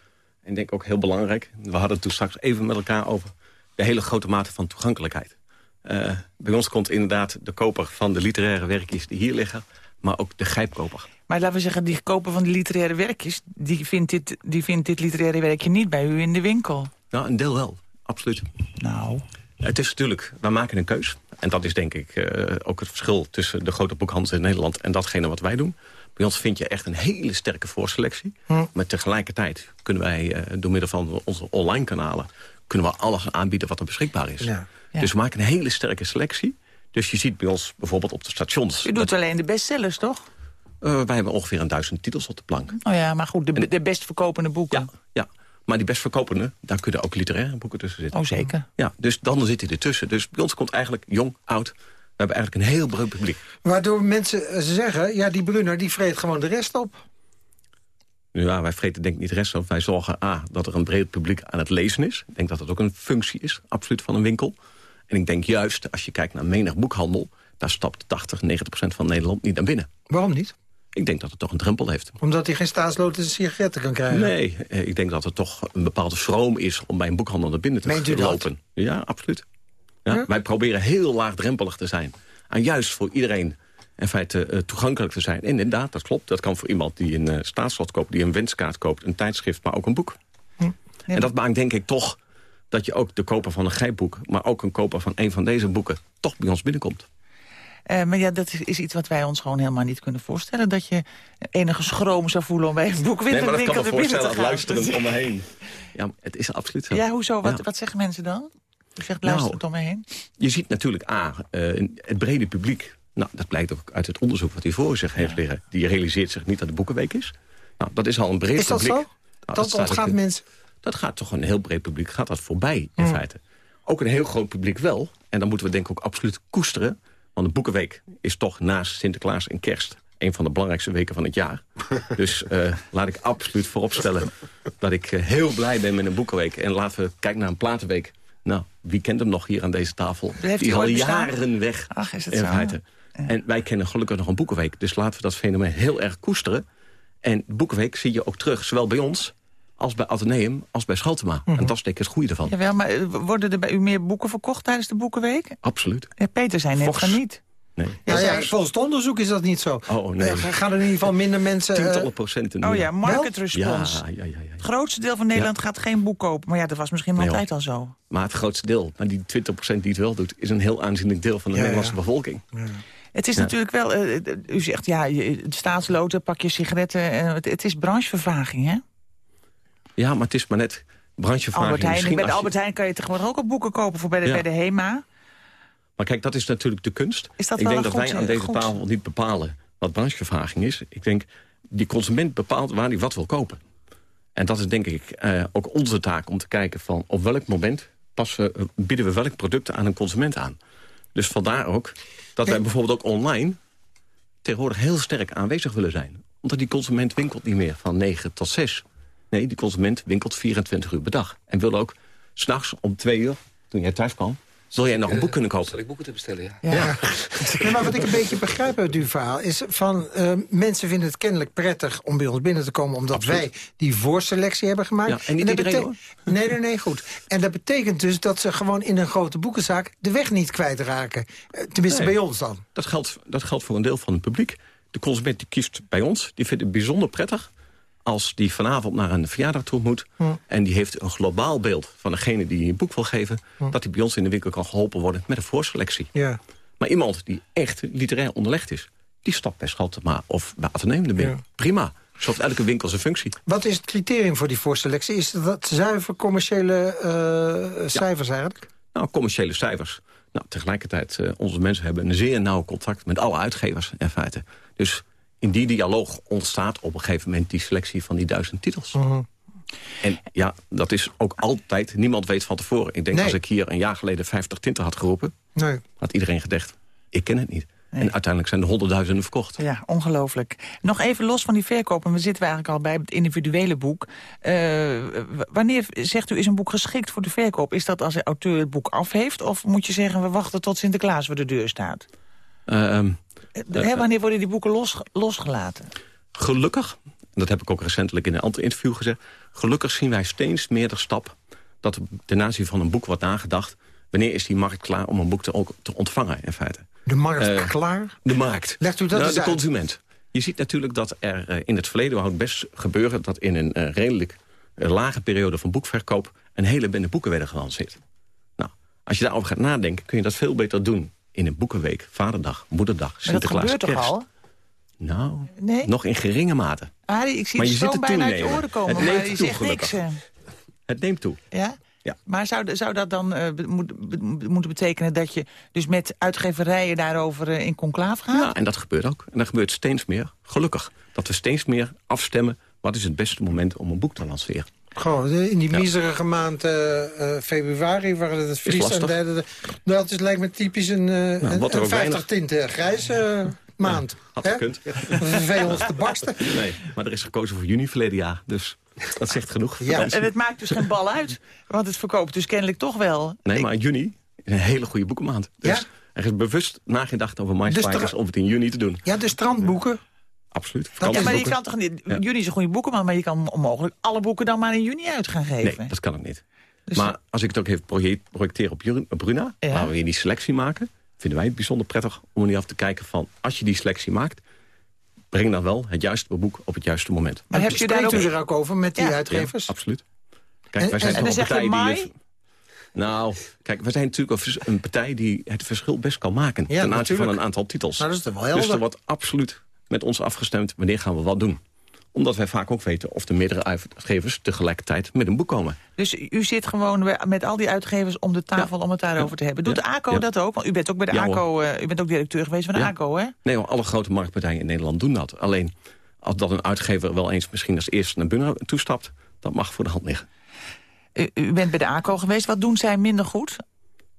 En ik denk ook heel belangrijk, we hadden het toen straks even met elkaar over... de hele grote mate van toegankelijkheid. Eh, bij ons komt inderdaad de koper van de literaire werkjes die hier liggen... maar ook de grijpkoper. Maar laten we zeggen, die koper van de literaire werkjes... die vindt dit, die vindt dit literaire werkje niet bij u in de winkel. Nou, een deel wel, absoluut. Nou... Het is natuurlijk, wij maken een keus. En dat is denk ik eh, ook het verschil tussen de grote boekhandels in Nederland... en datgene wat wij doen. Bij ons vind je echt een hele sterke voorselectie. Hm. Maar tegelijkertijd kunnen wij eh, door middel van onze online kanalen... kunnen we alles aanbieden wat er beschikbaar is. Ja. Dus we maken een hele sterke selectie. Dus je ziet bij ons bijvoorbeeld op de stations... U doet alleen de bestsellers, toch? Eh, wij hebben ongeveer een duizend titels op de plank. Oh ja, maar goed, de, de best verkopende boeken. Ja, ja. Maar die best verkopende, daar kunnen ook literaire boeken tussen zitten. Oh, zeker. Ja, dus dan zit hij ertussen. Dus bij ons komt eigenlijk jong, oud. We hebben eigenlijk een heel breed publiek. Waardoor mensen eh, zeggen, ja, die Brunner die vreet gewoon de rest op. Ja, wij vreten denk ik niet de rest. Wij zorgen A, dat er een breed publiek aan het lezen is. Ik denk dat dat ook een functie is, absoluut, van een winkel. En ik denk juist, als je kijkt naar menig boekhandel... daar stapt 80, 90 procent van Nederland niet naar binnen. Waarom niet? Ik denk dat het toch een drempel heeft. Omdat hij geen staatsloten en sigaretten kan krijgen. Nee, eh, ik denk dat er toch een bepaalde schroom is... om bij een boekhandel naar binnen te Meent u dat? Ja, absoluut. Ja, Ja? Wij proberen heel laagdrempelig te zijn. En juist voor iedereen in feite eh, toegankelijk te zijn. En inderdaad, dat klopt. Dat kan voor iemand die een uh, staatslot koopt... die een wenskaart koopt, een tijdschrift, maar ook een boek. En dat maakt denk ik toch dat je ook de koper van een grijpboek... maar ook een koper van een van deze boeken toch bij ons binnenkomt. Eh, maar ja, dat is, iets wat wij ons gewoon helemaal niet kunnen voorstellen. Dat je enige schroom zou voelen om bij een boekwinkel Nee, maar dat kan me binnen te voorstellen, gaan. luisterend om me heen. Ja, het is absoluut zo. Ja, hoezo? Wat, Ja. wat zeggen mensen dan? Je zegt Nou, luisterend om me heen. Je ziet natuurlijk A, eh, het brede publiek. Nou, dat blijkt ook uit het onderzoek wat hij voor zich heeft liggen. Die realiseert zich niet dat het Boekenweek is. Nou, dat is al een breed Is dat publiek. zo? Nou, Dat ook ontgaat mensen? Dat gaat toch een heel breed publiek, gaat dat voorbij in feite. Ook een heel groot publiek wel. En dan moeten we denk ik ook absoluut koesteren. Want de Boekenweek is toch naast Sinterklaas en Kerst... een van de belangrijkste weken van het jaar. [laughs] dus eh, laat ik absoluut vooropstellen dat ik eh, heel blij ben met een Boekenweek. En laten we kijken naar een Platenweek. Nou, wie kent hem nog hier aan deze tafel? Die al jaren weg Ach, is het in zo? feite. En wij kennen gelukkig nog een Boekenweek. Dus laten we dat fenomeen heel erg koesteren. En Boekenweek zie je ook terug, zowel bij ons als bij Atheneum, als bij Schaltema. Mhm. En dat is denk ik het goede ervan. Jawel, maar eh, worden er bij u meer boeken verkocht tijdens de Boekenweek? Absoluut. Ja, Peter zei net van niet. Nee. Ja, ja, volgens het onderzoek is dat niet zo. Oh, nee. Eh, gaan er in ieder geval minder mensen... eh, Tientallen procenten Oh meer. ja, market response. Ja, ja, ja, ja. Het grootste deel van Nederland gaat geen boek kopen. Maar ja, dat was misschien Nee, altijd al zo. Maar het grootste deel, maar die 20% die het wel doet... is een heel aanzienlijk deel van de Ja, Nederlandse ja. bevolking. Het is Ja. natuurlijk wel... eh, eh, u zegt, ja, staatsloten, pak je sigaretten. eh, het, het is branchevervaging, hè? Ja, maar het is maar net branchevraging. Albert Heijn. Misschien Bij de Albert Heijn kan je tegenwoordig ook al boeken kopen voor bij de, Ja. bij de HEMA. Maar kijk, dat is natuurlijk de kunst. Is dat ik wel denk dat goed, wij aan eh, deze goed- tafel niet bepalen wat branchevraging is. Ik denk, die consument bepaalt waar hij wat wil kopen. En dat is denk ik eh, ook onze taak om te kijken van op welk moment passen, bieden we welk product aan een consument aan. Dus vandaar ook dat wij bijvoorbeeld ook online tegenwoordig heel sterk aanwezig willen zijn. Omdat die consument winkelt niet meer van 9 tot 6. Nee, die consument winkelt 24 uur per dag. En wil ook s'nachts om 2 uur, toen jij thuis kwam... wil jij nog een boek kunnen kopen. Zal ik boeken te bestellen, ja. [laughs] Ja. Maar wat ik een beetje begrijp uit uw verhaal... is van eh, mensen vinden het kennelijk prettig om bij ons binnen te komen... omdat wij die voorselectie hebben gemaakt. Ja, en niet dat iedereen, Nee, nee, nee, goed. En dat betekent dus dat ze gewoon in een grote boekenzaak... de weg niet kwijtraken. Eh, Tenminste, Nee. bij ons dan. Dat geldt, dat geldt voor een deel van het publiek. De consument die kiest bij ons, die vindt het bijzonder prettig... als die vanavond naar een verjaardag toe moet... En die heeft een globaal beeld van degene die een boek wil geven... Dat hij bij ons in de winkel kan geholpen worden met een voorselectie. Ja. Maar iemand die echt literair onderlegd is... die stapt bij Schaltema of bij Atheneum er binnen. Prima. Zo heeft elke winkel zijn functie. Wat is het criterium voor die voorselectie? Is dat zuiver commerciële eh, cijfers eigenlijk? Nou, commerciële cijfers. Nou, tegelijkertijd, eh, onze mensen hebben een zeer nauw contact met alle uitgevers in feite. Dus in die dialoog ontstaat op een gegeven moment die selectie van die duizend titels. Mhm. En ja, dat is ook altijd, niemand weet van tevoren. Ik denk Nee. als ik hier een jaar geleden 50 tinten had geroepen... Nee. had iedereen gedacht, ik ken het niet. En uiteindelijk zijn er honderdduizenden verkocht. Ja, ongelooflijk. Nog even los van die verkoop, en we zitten eigenlijk al bij het individuele boek. Eh, wanneer zegt u is een boek geschikt voor de verkoop? Is dat als de auteur het boek af heeft? Of moet je zeggen, we wachten tot Sinterklaas voor de deur staat? Ehm, Eh, hè, wanneer worden die boeken los, losgelaten? Gelukkig, dat heb ik ook recentelijk in een ander interview gezegd... gelukkig zien wij steeds meer de stap dat ten aanzien van een boek wordt nagedacht... wanneer is die markt klaar om een boek te, ook te ontvangen in feite. De markt Eh, klaar? De markt. Legt u dat Nou, eens de uit. consument. Je ziet natuurlijk dat er eh, in het verleden wou het best gebeuren... dat in een eh, redelijk eh, lage periode van boekverkoop... een hele bende boeken werden gelanceerd. Nou, als je daarover gaat nadenken... kun je dat veel beter doen in een boekenweek, Vaderdag, Moederdag, Maar dat Sinterklaas, gebeurt toch al? Nou, Nee? nog in geringe mate. Arie, ik zie Maar het je zo het bijna uit je oren komen, Het maar neemt je toe, zegt gelukkig. Het neemt toe. Ja? Ja. Maar zou, zou dat dan eh, be- moet, be- moeten betekenen dat je dus met uitgeverijen daarover eh, in conclaaf gaat? Ja, en dat gebeurt ook. En dat gebeurt steeds meer, gelukkig. Dat we steeds meer afstemmen... wat is het beste moment om een boek te lanceren. Gewoon, eh, in die Ja. miserige maand eh, eh, februari, waar het vriest en derde... Dat is, lijkt me typisch een, eh, een, een ook 50 weinig- tinten grijze eh, maand. Had hè? gekund. [laughs] Te barsten. Nee, maar er is gekozen voor juni verleden jaar. Dus dat zegt genoeg. Ja. En het maakt dus geen bal uit, want het verkoopt dus kennelijk toch wel. Nee, maar juni is een hele goede boekenmaand. Dus Ja? er is bewust nagedacht over MySpiders om het in juni te doen. Ja, de strandboeken. Absoluut. Ja, maar je kan toch niet... Ja. Juni is een goede boekenman, maar je kan onmogelijk alle boeken dan maar in juni uit gaan geven. Nee, dat kan ook niet. Dus- maar als ik het ook even proje- projecteer op Bruna... Ja. waar we weer die selectie maken... vinden wij het bijzonder prettig om er niet af te kijken van... als je die selectie maakt, breng dan wel het juiste boek op het juiste moment. Maar heb je daar ook... er ook over met die Ja. uitgevers? Ja, absoluut. Kijk, En- wij zijn en- toch en dan een zeg je partij die... Nou, kijk, we zijn natuurlijk een, partij die het verschil best kan maken... Ja, ten aanzien van een aantal titels. Nou, dat is toch wel dus helder. er wordt absoluut met ons afgestemd wanneer gaan we wat doen. Omdat wij vaak ook weten of de meerdere uitgevers tegelijkertijd met een boek komen. Dus u zit gewoon met al die uitgevers om de tafel om het daarover te hebben. Doet Ja. de ACO Ja. dat ook? Want u bent ook bij de. ACO, eh, u bent ook directeur geweest van de. ACO, hè? Nee hoor, alle grote marktpartijen in Nederland doen dat. Alleen, als dat een uitgever wel eens misschien als eerste naar binnen toestapt... dat mag voor de hand liggen. U, u bent bij de ACO geweest. Wat doen zij minder goed?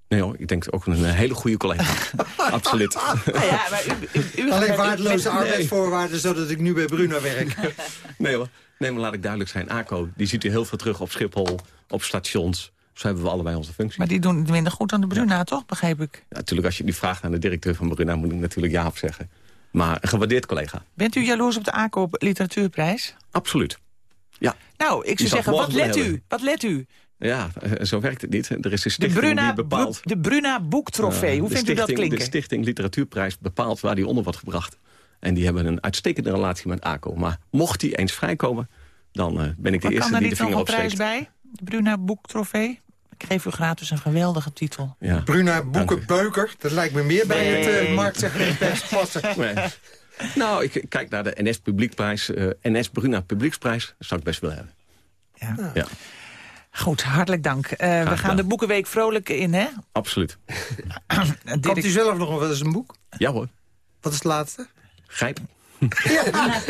Nee hoor, ik denk ook een hele goede collega. [laughs] Absoluut. Nou ja, maar u, u, u Alleen waardeloze arbeidsvoorwaarden, zodat ik nu bij Bruna werk. [laughs] Nee hoor, nee, maar laat ik duidelijk zijn. ACO, die ziet u heel veel terug op Schiphol, op stations. Zo hebben we allebei onze functie. Maar die doen het minder goed dan de Bruna, toch? Begreep ik. Ja, natuurlijk, als je die vraagt aan de directeur van Bruna... moet ik natuurlijk ja op zeggen. Maar een gewaardeerd collega. Bent u jaloers op de ACO Literatuurprijs? Absoluut. Ja. Nou, ik zou zeggen, wat let u? Wat let u? Ja, eh, zo werkt het niet. Er is een De stichting Bruna, die bepaalt... Boek- de Bruna Boektrofee. Eh, Hoe de vindt u dat stichting- klinken? De Stichting Literatuurprijs bepaalt waar die onder wordt gebracht. En die hebben een uitstekende relatie met ACO. Maar mocht die eens vrijkomen, dan eh, ben ik de Maar eerste kan er die niet de nog vinger een prijs opsteekt. bij? De Bruna Boektrofee? Ik geef u gratis een geweldige titel. Ja. Bruna Boekenbeuker, dat lijkt me meer bij Nee. het uh, marktsegment passen. [laughs] Nee. Nou, ik kijk naar de NS Publiekprijs, eh, NS Bruna Publieksprijs. Dat zou ik best willen hebben. Ja. Ja, Goed, hartelijk dank. Eh, we gaan gedaan. de Boekenweek vrolijk in, hè? absoluut. [clears throat] Komt u zelf nog wel eens een boek? Ja hoor, Wat is het laatste? grijp.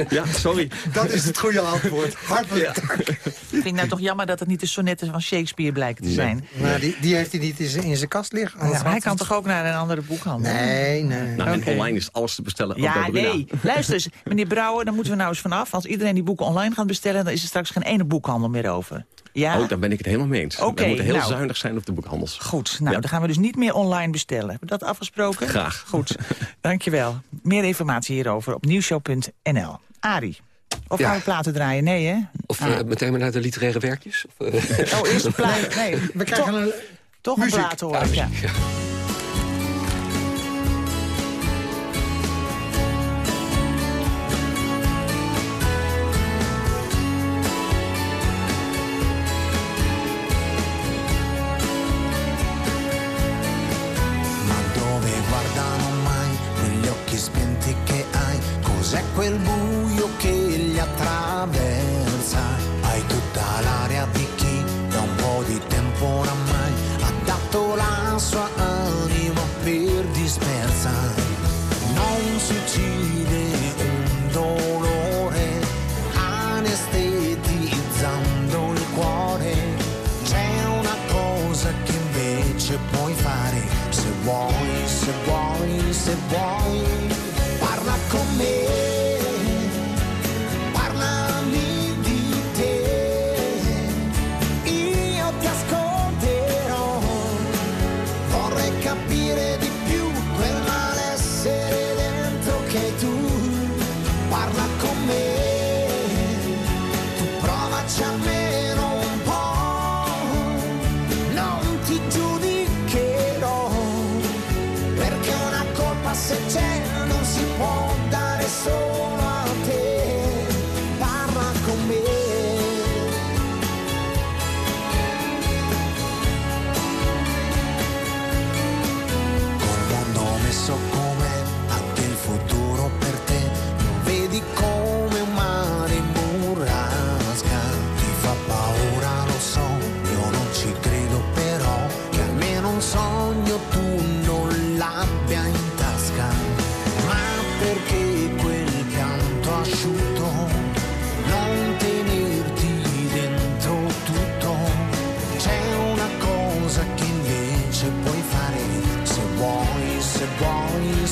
Ja, sorry. Dat is het goede antwoord. Hartelijk dank. Ik vind het nou toch jammer dat het niet de sonnetten van Shakespeare blijken te zijn. Nou, die, die heeft hij niet in zijn, in zijn kast liggen. Ja, anders maar hij kan het- toch ook naar een andere boekhandel? Nee, nee. Nou, online is alles te bestellen. ook bij Ja, nee. Luister eens, meneer Brouwer, daar moeten we nou eens vanaf. Als iedereen die boeken online gaat bestellen... dan is er straks geen ene boekhandel meer over. Ja? Oh, daar ben ik het helemaal mee eens. Oké, we moeten heel nou. zuinig zijn op de boekhandels. Goed, nou, dan gaan we dus niet meer online bestellen. Hebben we dat afgesproken? Graag. Goed, [laughs] dankjewel. Meer informatie hierover op nieuwshow.nl. Arie, of Ja. gaan we platen draaien? Nee, hè? Of Ah. eh, meteen maar naar de literaire werkjes? Of, eh, Oh, eerst een [laughs] plaat. Nee, We krijgen een... toch een plaat hoor ja. ja. Quel buio che li attraversa? Hai tutta l'aria di chi da un po' di tempo oramai ha dato la sua anima per dispersa. Non si uccide un dolore anestetizzando il cuore. C'è una cosa che invece puoi fare se vuoi, se vuoi, se vuoi.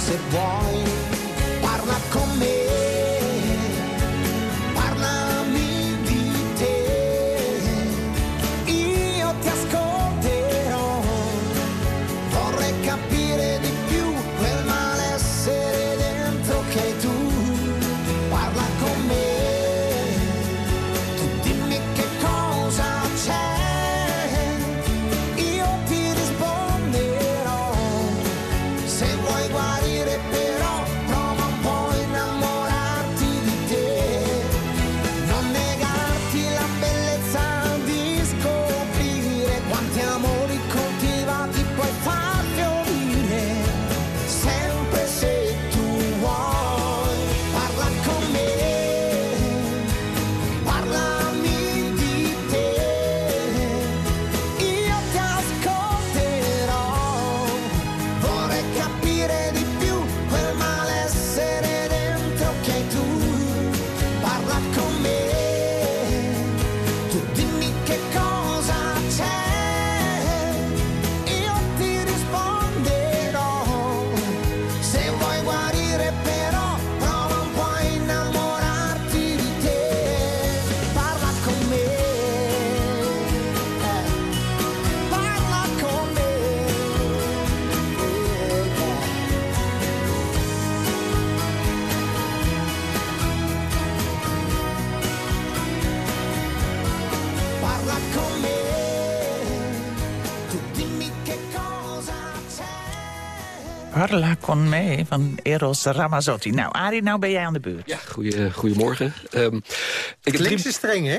said, walk. Parla con me van Eros Ramazzotti. Nou, Arie, nou ben jij aan de beurt. Ja, goeie, goedemorgen. Um, ik heb drie... streng, hè?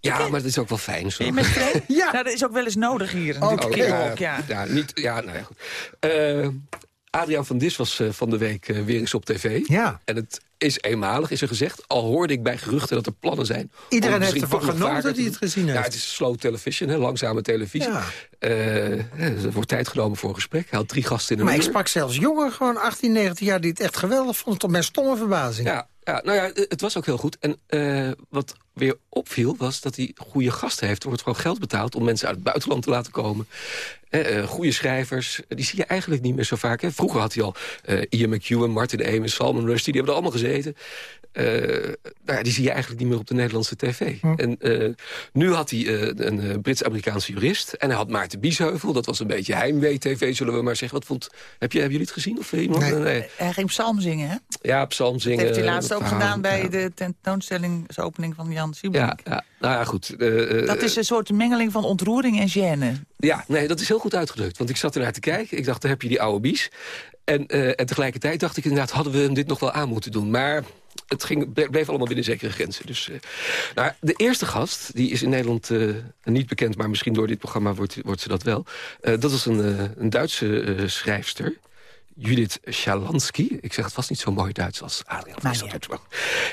Ja, maar dat is ook wel fijn. Zo. Je bent streng? [laughs] ja. Nou, dat is ook wel eens nodig hier. Oh, okay. ja, ja. ja, niet, ja, nou ja, goed. Uh, Adriaan van Dis was uh, van de week uh, weer eens op tv. Ja. En het is eenmalig, is er gezegd. Al hoorde ik bij geruchten dat er plannen zijn. Iedereen heeft ervan genomen dat hij het gezien heeft. Ja, het is slow television, hè, langzame televisie. Ja. Uh, er wordt tijd genomen voor een gesprek. Hij had drie gasten in de Maar ik sprak zelfs jonger, gewoon 18, 19 jaar... die het echt geweldig vond, tot mijn stomme verbazing. Ja, ja, nou ja, het was ook heel goed. En uh, wat weer opviel, was dat hij goede gasten heeft. Er wordt gewoon geld betaald om mensen uit het buitenland te laten komen. Eh, uh, goede schrijvers, die zie je eigenlijk niet meer zo vaak. Hè? Vroeger had hij al uh, Ian McEwan, Martin Amis, Salman Rushdie... die hebben er allemaal gezeten. Uh, nou ja, die zie je eigenlijk niet meer op de Nederlandse tv. Hm. En nu had hij een Brits-Amerikaanse jurist... en hij had Maarten Biesheuvel, dat was een beetje heimwee-tv... zullen we maar zeggen. Wat vond, heb je, hebben jullie het gezien? Of iemand? Nee. nee. Hij ging psalm zingen, hè? Ja, psalm zingen. Dat heeft hij laatst ook gedaan bij ja. de tentoonstellingsopening van Jan Siebelink. Ja, ja, nou ja, goed. dat is een soort mengeling van ontroering en gêne. Ja, nee, dat is heel goed uitgedrukt. Want ik zat ernaar te kijken. Ik dacht, daar heb je die oude bies. En, uh, en tegelijkertijd dacht ik inderdaad, hadden we hem dit nog wel aan moeten doen. Maar het ging, bleef allemaal binnen zekere grenzen. Dus, uh, nou, de eerste gast, die is in Nederland uh, niet bekend... maar misschien door dit programma wordt, wordt ze dat wel. dat was een, een Duitse schrijfster... Judith Schalansky. Ik zeg het vast niet zo mooi Duits als Adriaan. Maar ja.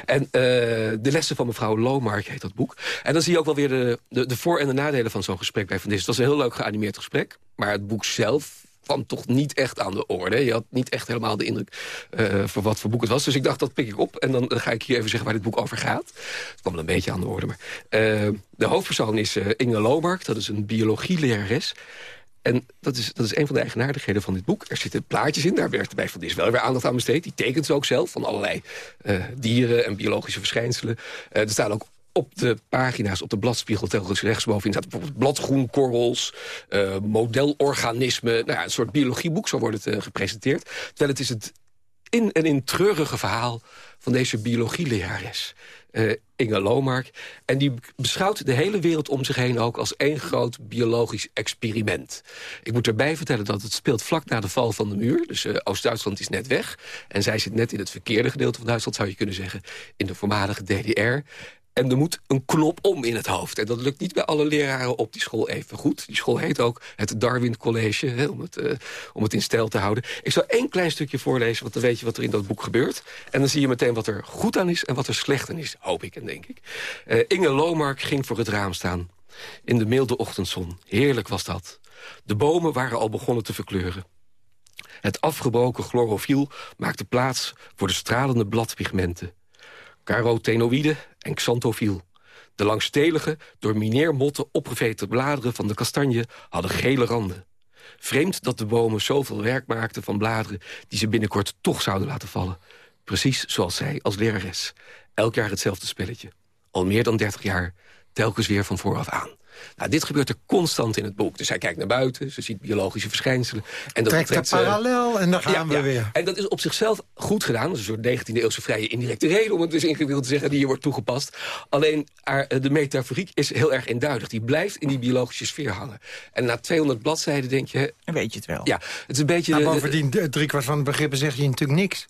En uh, De lessen van mevrouw Lomark heet dat boek. En dan zie je ook wel weer de, de, de voor- en de nadelen van zo'n gesprek bij Van Dis. Het was een heel leuk geanimeerd gesprek. Maar het boek zelf kwam toch niet echt aan de orde. Je had niet echt helemaal de indruk uh, voor wat voor boek het was. Dus ik dacht, dat pik ik op. En dan ga ik hier even zeggen waar dit boek over gaat. Het kwam een beetje aan de orde. Maar, uh, de hoofdpersoon is uh, Inge Lomark. Dat is een biologielerares. En dat is, dat is een van de eigenaardigheden van dit boek. Er zitten plaatjes in, daar werd bij Van Dis wel weer aandacht aan besteed. Die tekent ze ook zelf, van allerlei dieren en biologische verschijnselen. Er staan ook op de pagina's, op de bladspiegel telkens rechtsbovenin... staat bijvoorbeeld bladgroenkorrels, uh, modelorganismen... Nou ja, een soort biologieboek, zo wordt het gepresenteerd. Terwijl het is het in en in treurige verhaal van deze biologielerares... Uh, Inge Lomark. En die beschouwt de hele wereld om zich heen ook als één groot biologisch experiment. Ik moet erbij vertellen dat het speelt vlak na de val van de muur. Dus Oost-Duitsland is net weg. En zij zit net in het verkeerde gedeelte van Duitsland, zou je kunnen zeggen. In de voormalige DDR. En er moet een knop om in het hoofd. En dat lukt niet bij alle leraren op die school even goed. Die school heet ook het Darwin College, om, het, uh, om het in stijl te houden. Ik zal één klein stukje voorlezen, want dan weet je wat er in dat boek gebeurt. En dan zie je meteen wat er goed aan is en wat er slecht aan is, hoop ik en denk ik. Uh, Inge Lomark ging voor het raam staan. In de milde ochtendzon. Heerlijk was dat. De bomen waren al begonnen te verkleuren. Het afgebroken chlorofiel maakte plaats voor de stralende bladpigmenten carotenoïden en xanthofiel. De langstelige, door mineermotten opgeveten bladeren van de kastanje hadden gele randen. Vreemd dat de bomen zoveel werk maakten van bladeren... die ze binnenkort toch zouden laten vallen. Precies zoals zij als lerares. Elk jaar hetzelfde spelletje. Al meer dan 30 jaar, telkens weer van vooraf aan. Nou, dit gebeurt er constant in het boek. Dus hij kijkt naar buiten, ze ziet biologische verschijnselen. En dat Trekt er parallel en dan gaan ja, we ja. weer. En dat is op zichzelf goed gedaan. Dat is een soort 19e-eeuwse vrije indirecte reden... om het dus ingewikkeld te zeggen, die hier wordt toegepast. Alleen de metaforiek is heel erg eenduidig. Die blijft in die biologische sfeer hangen. En na 200 bladzijden denk je... Dan weet je het wel. Ja, het is een beetje... Maar de- bovendien, driekwart van de begrippen zeg je natuurlijk niks.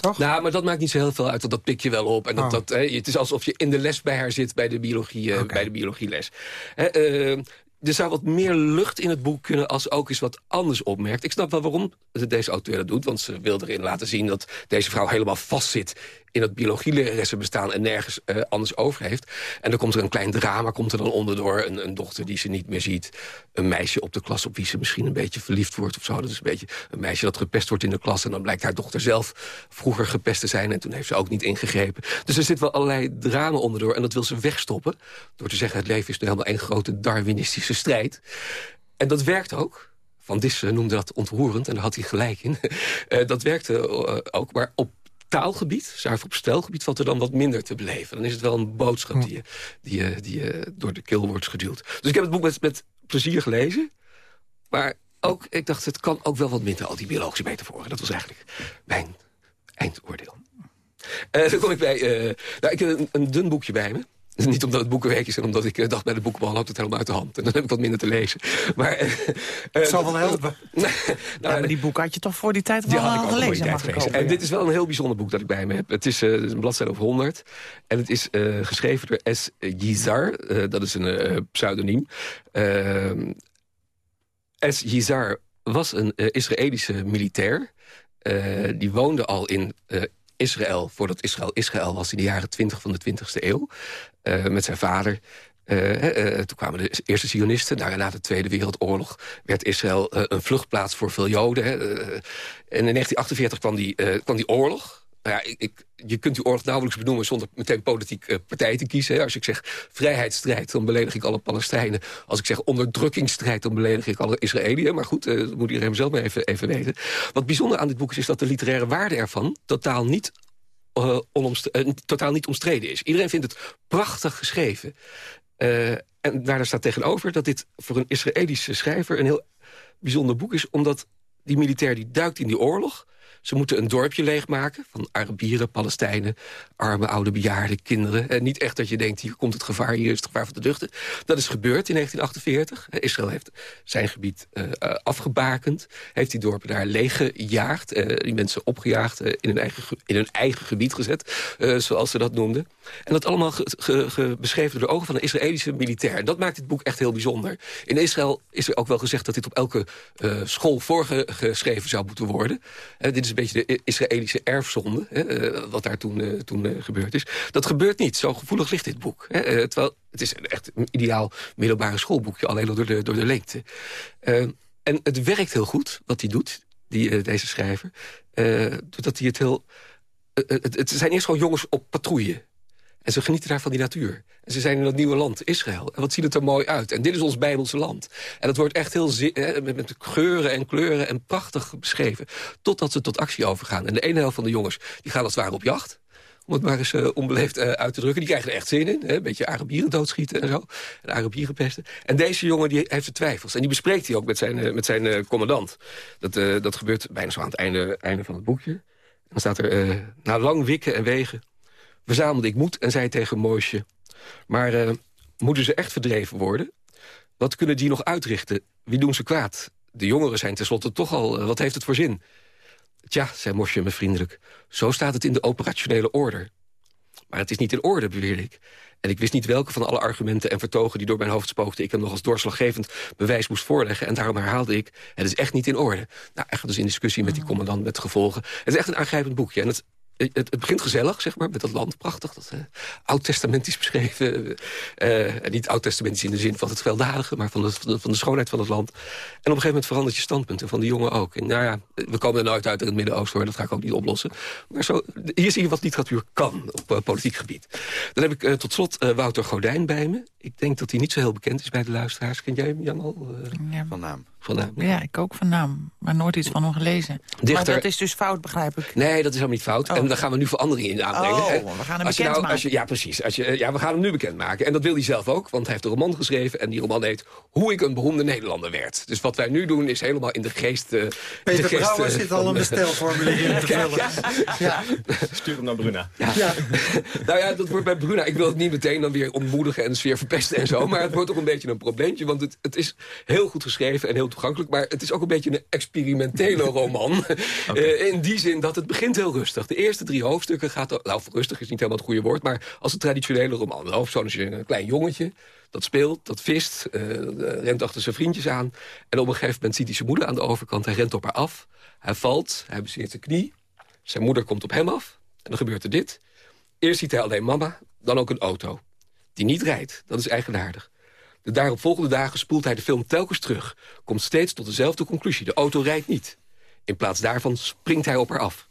Toch? Nou, maar dat maakt niet zo heel veel uit, want dat pik je wel op. En dat, Oh. dat, hè, het is alsof je in de les bij haar zit bij de, biologie, eh, bij de biologieles. Hè, eh, er zou wat meer lucht in het boek kunnen als ook eens wat anders opmerkt. Ik snap wel waarom deze auteur dat doet, want ze wil erin laten zien... dat deze vrouw helemaal vastzit in het biologieleraressen bestaan en nergens eh, anders over heeft. En dan komt er een klein drama, komt er dan onderdoor. Een, een dochter die ze niet meer ziet. Een meisje op de klas op wie ze misschien een beetje verliefd wordt of zo. Dat is een beetje een meisje dat gepest wordt in de klas. En dan blijkt haar dochter zelf vroeger gepest te zijn. En toen heeft ze ook niet ingegrepen. Dus er zit wel allerlei drama onderdoor. En dat wil ze wegstoppen. Door te zeggen, het leven is nu helemaal één grote Darwinistische strijd. En dat werkt ook. Van Dissen noemde dat ontroerend, en daar had hij gelijk in. [laughs] Eh, dat werkte eh, ook, maar op taalgebied, zuiver op stijlgebied... valt er dan wat minder te beleven. Dan is het wel een boodschap die, je- die, je- die je door de keel wordt geduwd. Dus ik heb het boek met, met plezier gelezen. Maar ook, ik dacht, het kan ook wel wat minder, al die biologische metaforen. Dat was eigenlijk mijn eindoordeel. Eh dan kom ik bij... eh, nou, ik heb een, een dun boekje bij me. Niet omdat het boekenweek is en omdat ik eh, dacht bij de boekenbal loopt het helemaal uit de hand. En dan heb ik wat minder te lezen. Maar, eh, Het zal wel helpen. [laughs] nou, ja, maar die boek had je toch voor die tijd Die wel had ik voor die gelezen, tijd gelezen. En dit is wel een heel bijzonder boek dat ik bij me heb. Het is, eh, een bladzijde of 100. En het is eh, geschreven door S. Yizar. Eh, dat is een eh, pseudoniem. Eh, S. Yizar was een eh, Israëlische militair. Eh, die woonde al in eh, Israël, voordat Israël Israël was... in de jaren 20 van de 20e eeuw. Eh, met zijn vader. Eh, eh, toen kwamen de eerste Zionisten. Nou, na de Tweede Wereldoorlog werd Israël een vluchtplaats voor veel Joden. En in 1948 kwam die, kwam die oorlog. Nou ja, ik, je kunt die oorlog nauwelijks benoemen zonder meteen politiek eh, partij te kiezen. Hè. Als ik zeg vrijheidsstrijd, dan beledig ik alle Palestijnen. Als ik zeg onderdrukkingsstrijd, dan beledig ik alle Israëliën. Maar goed, dat moet iedereen zelf maar even, even weten. Wat bijzonder aan dit boek is, is dat de literaire waarde ervan totaal niet onomst- eh, totaal niet omstreden is. Iedereen vindt het prachtig geschreven. Eh, en daar staat tegenover dat dit voor een Israëlische schrijver... een heel bijzonder boek is, omdat die militair die duikt in die oorlog... Ze moeten een dorpje leegmaken van Arabieren, Palestijnen... arme, oude, bejaarden, kinderen. En niet echt dat je denkt, hier komt het gevaar, hier is het gevaar van de luchten. Dat is gebeurd in 1948. Eh, Israël heeft zijn gebied eh, eh, afgebakend. Heeft die dorpen daar leeggejaagd. eh, die mensen opgejaagd, in, hun eigen, ge- in hun eigen gebied gezet. zoals ze dat noemden. En dat allemaal beschreven door de ogen van een Israëlische militair. Dat maakt dit boek echt heel bijzonder. In Israël is er ook wel gezegd dat dit op elke school voorgeschreven zou moeten worden. Dit is een beetje de Israëlische erfzonde, hè, eh, wat daar toen, eh, toen eh, gebeurd is. Dat gebeurt niet. Zo gevoelig ligt dit boek. Hè. Terwijl het is echt een ideaal middelbare schoolboekje, alleen al door de, door de lengte. En het werkt heel goed, wat hij doet, die, deze schrijver. doordat hij het heel... het, het zijn eerst gewoon jongens op patrouille. En ze genieten daar van die natuur. En ze zijn in dat nieuwe land, Israël. En wat ziet het er mooi uit. En dit is ons Bijbelse land. En dat wordt echt heel hè, met, geuren en kleuren en prachtig beschreven. Totdat ze tot actie overgaan. En de ene helft van de jongens die gaan als het ware op jacht. Om het maar eens eh, onbeleefd eh, uit te drukken. Die krijgen er echt zin in. Hè? Een beetje Arabieren doodschieten en zo. En Arabieren pesten. En deze jongen die heeft er twijfels. En die bespreekt hij ook met zijn, eh, met zijn commandant. Dat, dat gebeurt bijna zo aan het einde, einde van het boekje. Dan staat er... na lang wikken en wegen verzamelde ik moed en zei tegen Moosje... maar eh, moeten ze echt verdreven worden? Wat kunnen die nog uitrichten? Wie doen ze kwaad? De jongeren zijn tenslotte toch al... eh, wat heeft het voor zin? Tja, zei Mosje me vriendelijk... zo staat het in de operationele orde. Maar het is niet in orde, beweerde ik. En ik wist niet welke van alle argumenten en vertogen die door mijn hoofd spookten... ik hem nog als doorslaggevend bewijs moest voorleggen. En daarom herhaalde ik, het is echt niet in orde. Nou, gaat dus in discussie met die commandant met gevolgen. Het is echt een aangrijpend boekje. En het, het, het begint gezellig, zeg maar, met dat land. Prachtig, dat eh, oud-testamentisch beschreven. eh, en niet oud-testamentisch in de zin van het gewelddadige... maar van de, van, de, van de schoonheid van het land. En op een gegeven moment verandert je standpunt. En van die jongen ook. En nou ja, we komen er nooit uit in het Midden-Oosten, hoor. Dat ga ik ook niet oplossen. Maar zo, hier zie je wat literatuur kan op eh, politiek gebied. Dan heb ik tot slot Wouter Gordijn bij me. Ik denk dat hij niet zo heel bekend is bij de luisteraars. Ken jij hem, Jan, al? eh, Ja. Van naam. van naam? Ja, ik ook van naam. Maar nooit iets van hem gelezen. Maar Dichter- dat is dus fout, begrijp ik. Nee, dat is helemaal niet fout. En daar gaan we nu veranderingen in aanbrengen. Oh, hè. we gaan hem Als je bekendmaken. als je, ja, precies. Als je, ja, we gaan hem nu bekendmaken. En dat wil hij zelf ook, want hij heeft een roman geschreven. En die roman heet Hoe ik een beroemde Nederlander werd. Dus wat wij nu doen is helemaal in de geest... eh, in de Peter geest, Brouwer eh, zit al een bestelformulier in te [laughs] vullen. Ja. Stuur hem naar Bruna. Ja. [laughs] nou ja, dat wordt bij Bruna. Ik wil het niet meteen dan weer ontmoedigen en de sfeer verpesten en zo. [laughs] Maar het wordt toch een beetje een probleempje. Want het, het is heel goed geschreven en heel toegankelijk. Maar het is ook een beetje een experimentele roman. Eh, in die zin dat het begint heel rustig. De eerste drie hoofdstukken gaat... Nou, rustig is niet helemaal het goede woord. Maar als een traditionele roman. De hoofdpersoon is een klein jongetje. Dat speelt, dat vist, eh, rent achter zijn vriendjes aan. En op een gegeven moment ziet hij zijn moeder aan de overkant. Hij rent op haar af. Hij valt, hij bezeert zijn knie. Zijn moeder komt op hem af. En dan gebeurt er dit. Eerst ziet hij alleen mama, dan ook een auto. Die niet rijdt, dat is eigenaardig. De daaropvolgende dagen spoelt hij de film telkens terug. Komt steeds tot dezelfde conclusie. De auto rijdt niet. In plaats daarvan springt hij op haar af.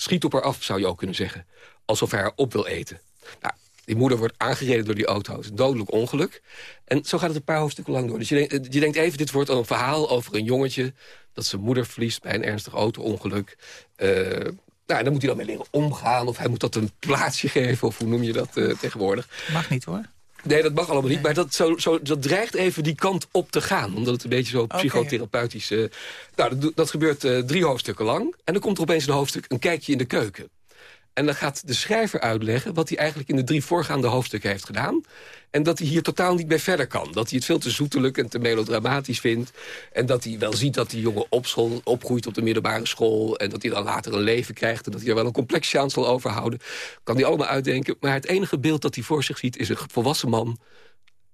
Schiet op haar af, zou je ook kunnen zeggen. Alsof hij haar op wil eten. Nou, die moeder wordt aangereden door die auto. Dodelijk ongeluk. En zo gaat het een paar hoofdstukken lang door. Dus je denkt, je denkt even, dit wordt een verhaal over een jongetje... dat zijn moeder verliest bij een ernstig auto-ongeluk. Eh, nou, dan moet hij dan mee leren omgaan. Of hij moet dat een plaatsje geven. Of hoe noem je dat eh, tegenwoordig. Mag niet, hoor. Nee, dat mag allemaal niet. Maar dat, zo, zo, dat dreigt even die kant op te gaan. Omdat het een beetje zo psychotherapeutisch... eh, nou, dat, dat gebeurt eh, drie hoofdstukken lang. En dan komt er opeens een hoofdstuk, een kijkje in de keuken. En dan gaat de schrijver uitleggen wat hij eigenlijk in de drie voorgaande hoofdstukken heeft gedaan. En dat hij hier totaal niet mee verder kan. Dat hij het veel te zoetelijk en te melodramatisch vindt. En dat hij wel ziet dat die jongen op school, opgroeit op de middelbare school. En dat hij dan later een leven krijgt. En dat hij er wel een complexje aan zal overhouden. Kan hij allemaal uitdenken. Maar het enige beeld dat hij voor zich ziet is een volwassen man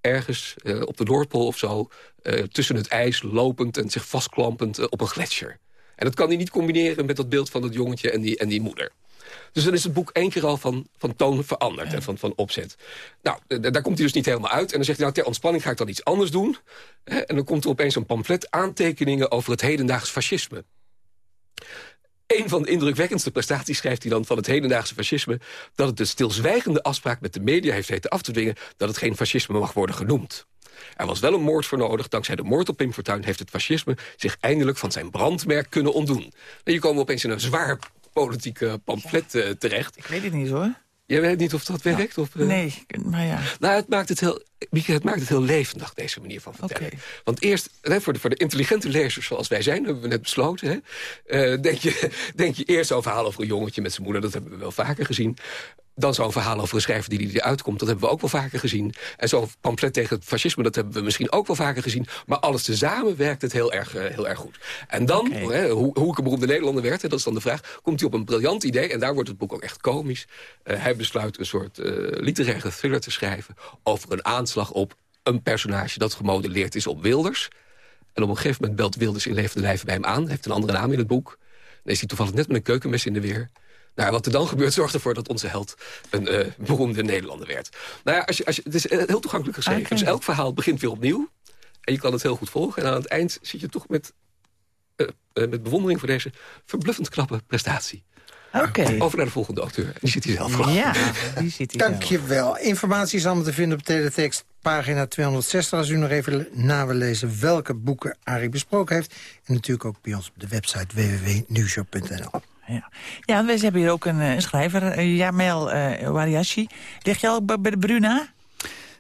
ergens uh, op de Noordpool of zo... Uh, tussen het ijs lopend en zich vastklampend uh, op een gletsjer. En dat kan hij niet combineren met dat beeld van dat jongetje en die, en die moeder. Dus dan is het boek één keer al van, van toon veranderd en van, van opzet. Nou, daar komt hij dus niet helemaal uit. En dan zegt hij, nou, ter ontspanning ga ik dan iets anders doen. En dan komt er opeens een pamflet aantekeningen over het hedendaags fascisme. Een van de indrukwekkendste prestaties schrijft hij dan van het hedendaagse fascisme... dat het de stilzwijgende afspraak met de media heeft weten af te dwingen... dat het geen fascisme mag worden genoemd. Er was wel een moord voor nodig. Dankzij de moord op Pim Fortuyn heeft het fascisme zich eindelijk van zijn brandmerk kunnen ontdoen. En hier komen we opeens in een zwaar politieke pamflet uh, terecht. Ik weet het niet hoor. Jij weet niet of dat werkt? Of, uh... Nee, maar ja. Nou, het maakt het heel, het maakt het heel levendig, deze manier van vertellen. Okay. Want eerst, hè, voor, de, voor de intelligente lezers zoals wij zijn, hebben we net besloten... Hè, uh, denk, je, [laughs] denk je eerst zo'n verhaal over een jongetje met zijn moeder... dat hebben we wel vaker gezien dan zo'n verhaal over een schrijver die eruit komt. Dat hebben we ook wel vaker gezien. En zo'n pamflet tegen het fascisme, dat hebben we misschien ook wel vaker gezien. Maar alles tezamen werkt het heel erg, uh, heel erg goed. En dan, okay. hè, hoe, hoe ik een beroemde Nederlander werd, hè, dat is dan de vraag... komt hij op een briljant idee, en daar wordt het boek ook echt komisch. Uh, hij besluit een soort uh, literaire thriller te schrijven... over een aanslag op een personage dat gemodelleerd is op Wilders. En op een gegeven moment belt Wilders in levende lijven bij hem aan. Heeft een andere naam in het boek. Dan is hij toevallig net met een keukenmes in de weer... Nou, wat er dan gebeurt, zorgt ervoor dat onze held een uh, beroemde Nederlander werd. Nou ja, als je, als je, het is heel toegankelijk geschreven. Okay. Dus elk verhaal begint weer opnieuw. En je kan het heel goed volgen. En aan het eind zit je toch met, uh, uh, met bewondering voor deze verbluffend knappe prestatie. Okay. Over naar de volgende auteur. Die zit hier zelf. Ja, die zit [laughs] hier Dankjewel. Informatie is allemaal te vinden op teletext pagina 260. Als u nog even na wil lezen welke boeken Arie besproken heeft. En natuurlijk ook bij ons op de website www.nieuwshow.nl. Ja. ja, we hebben hier ook een, een schrijver, uh, Jamel uh, Wariashi. Lig jij ook bij de Bruna?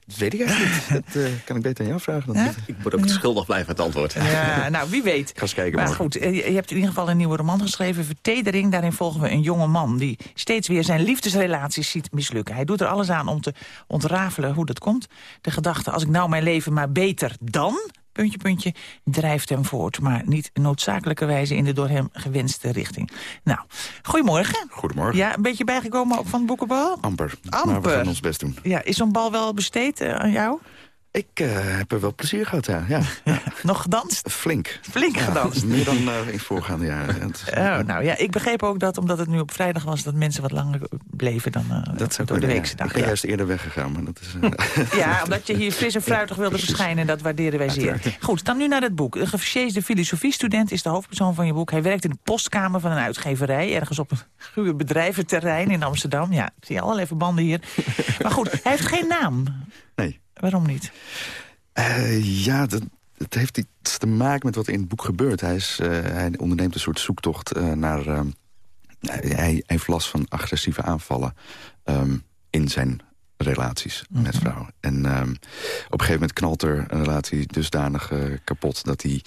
Dat weet ik eigenlijk niet. [laughs] Dat uh, kan ik beter aan jou vragen. Dan ja? Ik moet ook schuldig blijven het antwoord. Ja, nou, wie weet. Ik ga eens kijken Maar morgen. goed, je hebt in ieder geval een nieuwe roman geschreven, Vertedering. Daarin volgen we een jonge man die steeds weer zijn liefdesrelaties ziet mislukken. Hij doet er alles aan om te ontrafelen hoe dat komt. De gedachte, als ik nou mijn leven maar beter dan puntje, puntje, drijft hem voort. Maar niet noodzakelijkerwijze in de door hem gewenste richting. Nou, goedemorgen. Goedemorgen. Ja, een beetje bijgekomen van het boekenbal? Amper. Amper. Maar we gaan ons best doen. Ja, is zo'n bal wel besteed uh, aan jou? Ik uh, heb er wel plezier gehad, [laughs] ja. Nog gedanst? Flink. Flink ja, gedanst? [laughs] Meer dan uh, in voorgaande jaren. [laughs] Oh, nou ja, ik begreep ook dat, omdat het nu op vrijdag was... dat mensen wat langer bleven dan uh, dat zou door de weekse ja. dag. Ik ben ja. juist eerder weggegaan, maar dat is... ja, omdat je hier fris en fruitig wilde verschijnen. Dat waarderen wij zeer. Goed, dan nu naar het boek. Een gefasceesde filosofiestudent is de hoofdpersoon van je boek. Hij werkt in de postkamer van een uitgeverij... ergens op een guur bedrijventerrein in Amsterdam. Ja, ik zie allerlei verbanden hier. maar goed, hij heeft geen naam. Nee. Waarom niet? Uh, ja, dat, het heeft iets te maken met wat in het boek gebeurt. Hij, is, uh, hij onderneemt een soort zoektocht uh, naar... Uh, hij heeft last van agressieve aanvallen um, in zijn relaties mm -hmm. met vrouwen. En um, op een gegeven moment knalt er een relatie dusdanig kapot... dat hij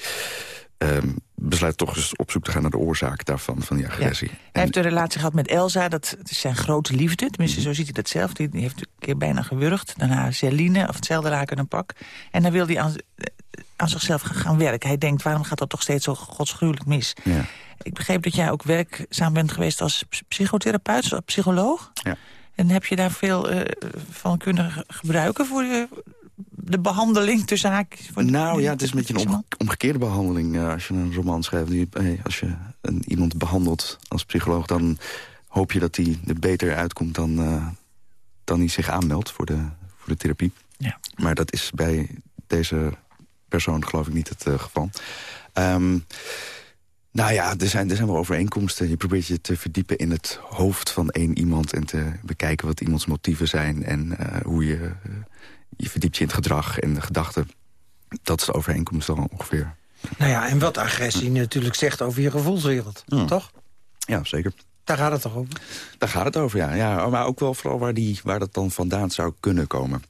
um, besluit toch eens op zoek te gaan naar de oorzaak daarvan, van die agressie. Ja. Hij heeft een relatie gehad met Elsa, dat is zijn grote liefde. Tenminste, zo ziet hij dat zelf. Die heeft een keer bijna gewurgd. Daarna Celine, of hetzelfde raken een pak. En dan wil hij aan, aan zichzelf gaan werken. Hij denkt, waarom gaat dat toch steeds zo godsgruwelijk mis? Ja. Ik begreep dat jij ook werkzaam bent geweest als psychotherapeut, als psycholoog. Ja. En heb je daar veel uh, van kunnen gebruiken voor je de behandeling tussen haakjes? Nou ja, het is een beetje een om, omgekeerde behandeling. Uh, als je een roman schrijft, die, hey, als je een, iemand behandelt als psycholoog... dan hoop je dat hij er beter uitkomt dan, uh, dan hij zich aanmeldt voor de, voor de therapie. Ja. Maar dat is bij deze persoon geloof ik niet het uh, geval. Um, nou ja, er zijn, er zijn wel overeenkomsten. Je probeert je te verdiepen in het hoofd van één iemand... en te bekijken wat iemands motieven zijn en hoe je je verdiept je in het gedrag en de gedachten. Dat is de overeenkomst dan ongeveer. Nou ja, en wat agressie natuurlijk zegt over je gevoelswereld, ja. toch? Ja, zeker. Daar gaat het toch over? Daar gaat het over, ja. ja maar ook wel vooral waar, die, waar dat dan vandaan zou kunnen komen.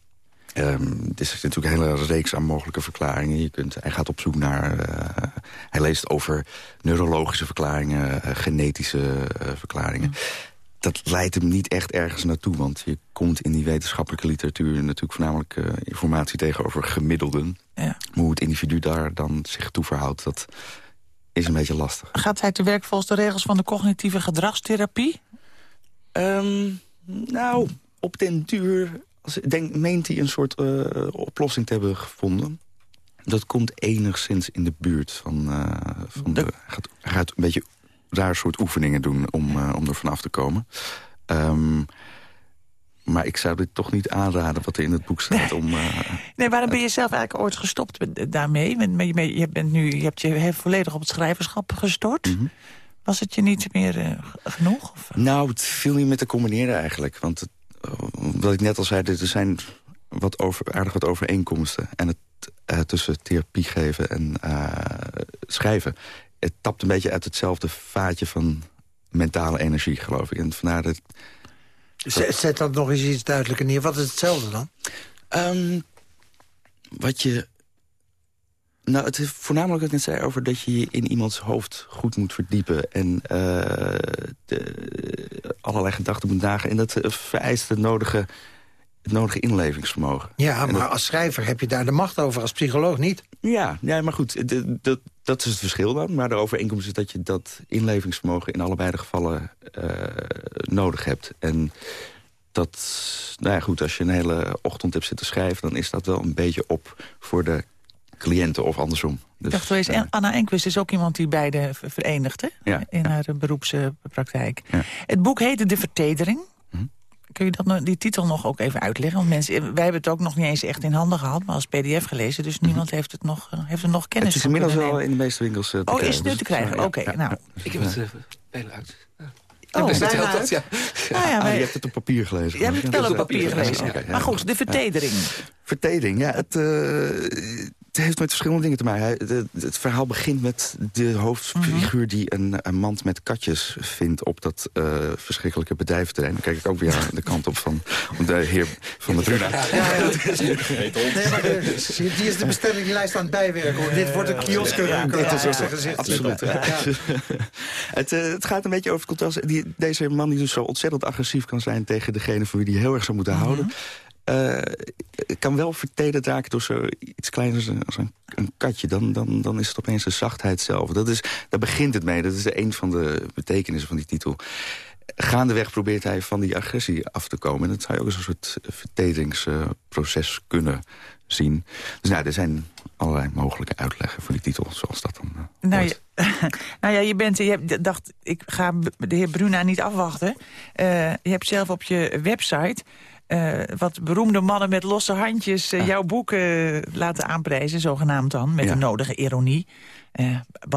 Um, het is natuurlijk een hele reeks aan mogelijke verklaringen. Je kunt, hij gaat op zoek naar... Uh, hij leest over neurologische verklaringen, uh, genetische uh, verklaringen. Dat leidt hem niet echt ergens naartoe. Want je komt in die wetenschappelijke literatuur natuurlijk voornamelijk uh, informatie tegen over gemiddelden. Ja. Hoe het individu daar dan zich toe verhoudt, dat is een beetje lastig. Gaat hij te werk volgens de regels van de cognitieve gedragstherapie? Um, nou, op den duur denk, meent hij een soort uh, oplossing te hebben gevonden. Dat komt enigszins in de buurt van... Uh, van de, hij, gaat, gaat een beetje raar soort oefeningen doen om, uh, om er vanaf te komen. Um, maar ik zou dit toch niet aanraden wat er in het boek staat. om. Uh, nee, waarom ben je zelf eigenlijk ooit gestopt met, daarmee? Je, bent nu, je hebt je volledig op het schrijverschap gestort. Mm -hmm. Was het je niet meer uh, genoeg? Of? Nou, het viel niet met te combineren eigenlijk. Want het, wat ik net al zei, er zijn wat over, aardig wat overeenkomsten. En het uh, tussen therapie geven en schrijven. Het tapt een beetje uit hetzelfde vaatje van mentale energie, geloof ik. En vandaar dat... Zet, zet dat nog eens iets duidelijker neer. Wat is hetzelfde dan? Um, wat je... Nou, het is voornamelijk wat ik net zei over dat je je in iemands hoofd goed moet verdiepen. En uh, de, allerlei gedachten moet nagen. En dat vereist het nodige, het nodige inlevingsvermogen. Ja, maar dat, als schrijver heb je daar de macht over, als psycholoog niet. Ja, ja maar goed, dat, dat is het verschil dan. Maar de overeenkomst is dat je dat inlevingsvermogen... in allebei de gevallen uh, nodig hebt. En dat, nou ja, goed, als je een hele ochtend hebt zitten schrijven... dan is dat wel een beetje op voor de cliënten of andersom. Dus, dacht wel eens, uh, Anna Enquist is ook iemand die beide verenigt, hè? Ja, in ja. haar beroepspraktijk. Ja. Het boek heette De Vertedering. Hm? Kun je dat, die titel nog ook even uitleggen? Want mensen, wij hebben het ook nog niet eens echt in handen gehad... maar als pdf gelezen, dus niemand heeft, het nog, heeft er nog kennis Het is van inmiddels wel in de meeste winkels uh, te Oh, krijgen. is het nu dus te krijgen? ja, Oké, ja, nou. Ik heb het uh, bijna uit. Ja. Oh, dus bijna dat, uit. ja. Nou ja, Ah, je hebt het op papier gelezen. Je hebt het wel op papier gelezen. Maar goed, de vertedering. Vertedering, ja. Het, uh, het heeft met verschillende dingen te maken. Het verhaal begint met de hoofdfiguur... Mhm. die een, een mand met katjes vindt op dat uh, verschrikkelijke bedrijventerrein. Dan kijk ik ook weer aan de kant op van de heer Van der Bruna. Ja, ja. [laughs] Nee, maar de, die is de bestellinglijst aan het bijwerken. Hoor. Dit wordt een kioskenruiker. Dit is Ja, ook- zijn gezicht. Absoluut. Ja. het, eh, het gaat een beetje over het contrast. Die, deze man die dus zo ontzettend agressief kan zijn... tegen degene voor wie hij heel erg zou moeten houden... eh, kan wel vertederd raken door zoiets kleins als een, als een, katje. Dan, dan, dan is het opeens de zachtheid zelf. Dat is, daar begint het mee. Dat is een van de betekenissen van die titel. Gaandeweg probeert hij van die agressie af te komen. En dat zou je ook als een soort vertederingsproces kunnen zien. Dus nou, er zijn allerlei mogelijke uitleggen voor die titel, zoals dat dan... eh, Nou, je, [laughs] nou ja, je bent, je hebt, dacht, ik ga de heer Bruna niet afwachten. Eh, je hebt zelf op je website eh, wat beroemde mannen met losse handjes eh, jouw boek eh, laten aanprijzen, zogenaamd dan, met Ja. de nodige ironie.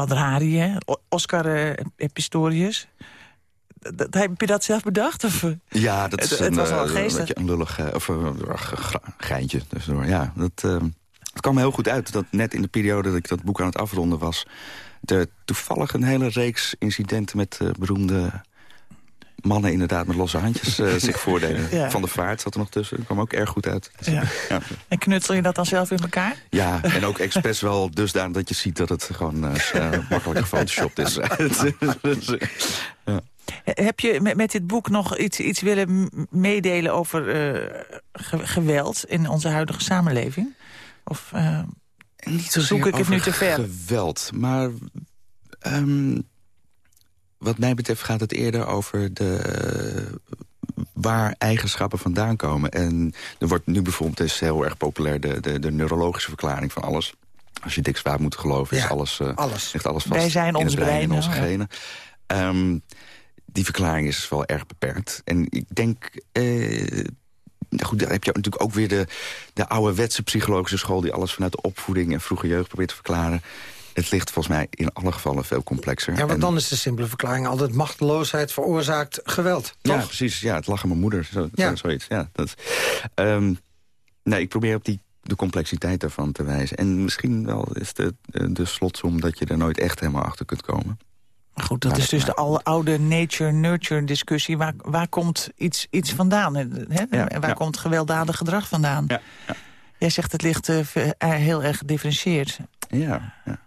Hari, hè, Oscar Pistorius. Dat- heb je dat zelf bedacht? Of? Ja, dat is Het- een, het was wel een beetje een lullig of, uh, geintje. Dus, ja, dat, eh, het kwam heel goed uit dat net in de periode dat ik dat boek aan het afronden was... er toevallig een hele reeks incidenten met beroemde mannen inderdaad met losse handjes eh, [laughs] zich voordeden. Ja. Van de Vaart zat er nog tussen, dat kwam ook erg goed uit. Ja. Ja. En knutsel je dat dan zelf in elkaar? Ja, en ook expres wel dusdanig dat je ziet dat het gewoon eh, s- eh, makkelijk gefotoshopt is. [laughs] Ja. Heb je met, met dit boek nog iets, iets willen meedelen over eh, ge- geweld in onze huidige samenleving? Of eh, Niet zoek ik het nu te ver? geweld, maar ehm, wat mij betreft gaat het eerder over de, waar eigenschappen vandaan komen. En er wordt nu bijvoorbeeld is heel erg populair de, de, de neurologische verklaring van alles. Als je Dick Swaap moet geloven, is alles, eh, alles. ligt alles vast Wij zijn in ons brein, in onze ja. genen. Ehm, die verklaring is wel erg beperkt. En ik denk... eh, nou goed, daar heb je natuurlijk ook weer de, de ouderwetse psychologische school... die alles vanuit de opvoeding en vroege jeugd probeert te verklaren. Het ligt volgens mij in alle gevallen veel complexer. Ja, want En- dan is de simpele verklaring altijd machteloosheid veroorzaakt geweld. ja, Toch? precies. Ja, het lachen mijn moeder. Zo, Ja. zo- zoiets. Ja, dat, Ehm, nee, ik probeer op die, de complexiteit daarvan te wijzen. En misschien wel is de, de, slotsom dat je er nooit echt helemaal achter kunt komen. Maar goed, dat Maar is dus de al- oude nature-nurture discussie. Waar, waar komt iets, iets vandaan? Hè? Ja, waar ja. komt gewelddadig gedrag vandaan? Ja, ja. Jij zegt het ligt eh, eh, heel erg gedifferentieerd. Ja, ja.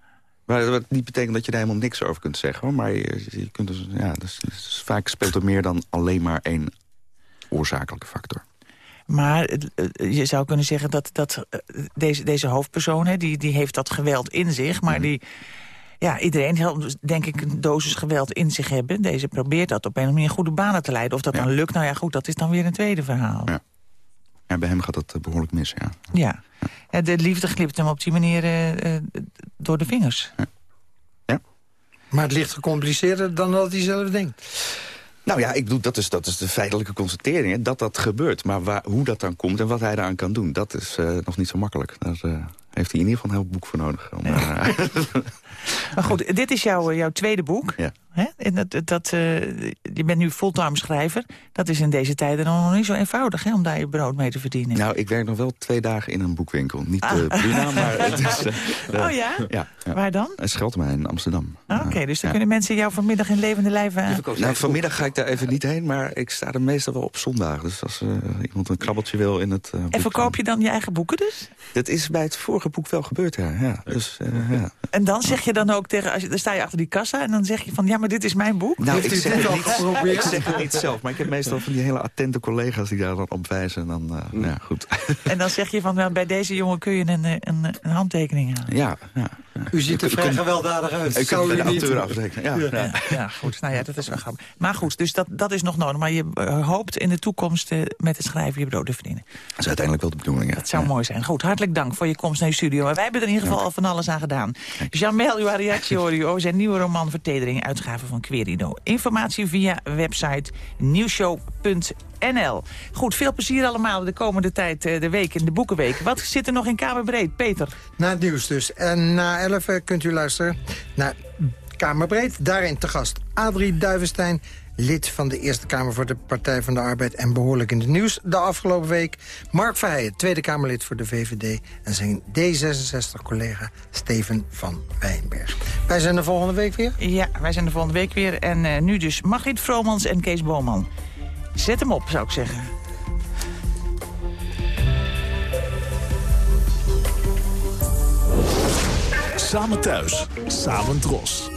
Maar wat niet betekent dat je er helemaal niks over kunt zeggen. Hoor. Maar je, je kunt dus, ja, dus, dus vaak speelt er meer dan alleen maar één oorzakelijke factor. Maar eh, eh, je zou kunnen zeggen dat, dat eh, deze, deze hoofdpersoon... Hè, die, die heeft dat geweld in zich, maar die... Ja, iedereen zal denk ik een dosis geweld in zich hebben. Deze probeert dat op een of andere manier goede banen te leiden. Of dat dan lukt, nou ja goed, dat is dan weer een tweede verhaal. Ja. Ja, bij hem gaat dat behoorlijk mis, ja. Ja, ja de liefde glipt hem op die manier uh, door de vingers. Ja. ja. Maar het ligt gecompliceerder dan dat hij zelf denkt. Nou ja, ik bedoel, dat is, dat is de feitelijke constatering, hè, dat dat gebeurt. Maar waar, hoe dat dan komt en wat hij eraan kan doen, dat is uh, nog niet zo makkelijk. Daar uh, heeft hij in ieder geval een heel boek voor nodig. Om, uh... [laughs] maar goed, dit is jouw, jouw tweede boek. Ja. Hè? En dat, dat, je bent nu fulltime schrijver. Dat is in deze tijden nog niet zo eenvoudig hè, om daar je brood mee te verdienen. Nou, ik werk nog wel twee dagen in een boekwinkel. Niet ah. Bruna, maar het is... [laughs] oh ja? ja? Waar dan? Scheldmijn in Amsterdam. Ah, Oké, dus dan kunnen mensen jou vanmiddag in levende lijven... Nou, vanmiddag ga ik daar even niet heen, maar ik sta er meestal wel op zondag. Dus als uh, iemand een krabbeltje wil in het uh, En verkoop je dan je eigen boeken dus? Dat is bij het vorige boek wel gebeurd, ja. ja. Dus, uh, ja. En dan zeg je dan ook tegen... Als je, dan sta je achter die kassa en dan zeg je van... ja, maar dit is mijn boek. Nou, ik zeg, het niet, ik zeg het niet zelf, maar ik heb meestal van die hele attente collega's... die daar dan op wijzen en dan, uh, ja, goed. En dan zeg je van, nou, bij deze jongen kun je een, een, een handtekening halen. Ja, ja. U ziet er vrij gewelddadig uit. Ik kan de auteur afrekenen, ja. Ja. ja. goed. Nou ja, dat is wel grappig. Maar goed, dus dat, dat is nog nodig. Maar je hoopt in de toekomst uh, met het schrijven je brood te verdienen. Dat is uiteindelijk wel de bedoeling, ja. Dat zou mooi zijn. Goed, hartelijk dank voor je komst naar je studio. wij hebben er in ieder geval al van alles aan gedaan. Jamel Uariachi hoor u over zijn nieuwe roman Vertedering, uitgave van Querido. Informatie via website nieuwshow.nl. Goed, veel plezier allemaal de komende tijd, de week in de Boekenweek. Wat zit er nog in Kamerbreed, Peter? Na het nieuws dus. En na 11 kunt u luisteren naar Kamerbreed. Daarin te gast Adrie Duivenstein, lid van de Eerste Kamer voor de Partij van de Arbeid... en behoorlijk in het nieuws de afgelopen week. Mark Verheijen, Tweede Kamerlid voor de VVD... en zijn D66-collega Steven van Wijnberg. Wij zijn er volgende week weer? Ja, wij zijn er volgende week weer. En uh, nu dus Margriet Vromans en Kees Boman. Zet hem op, zou ik zeggen. Samen thuis, samen dros.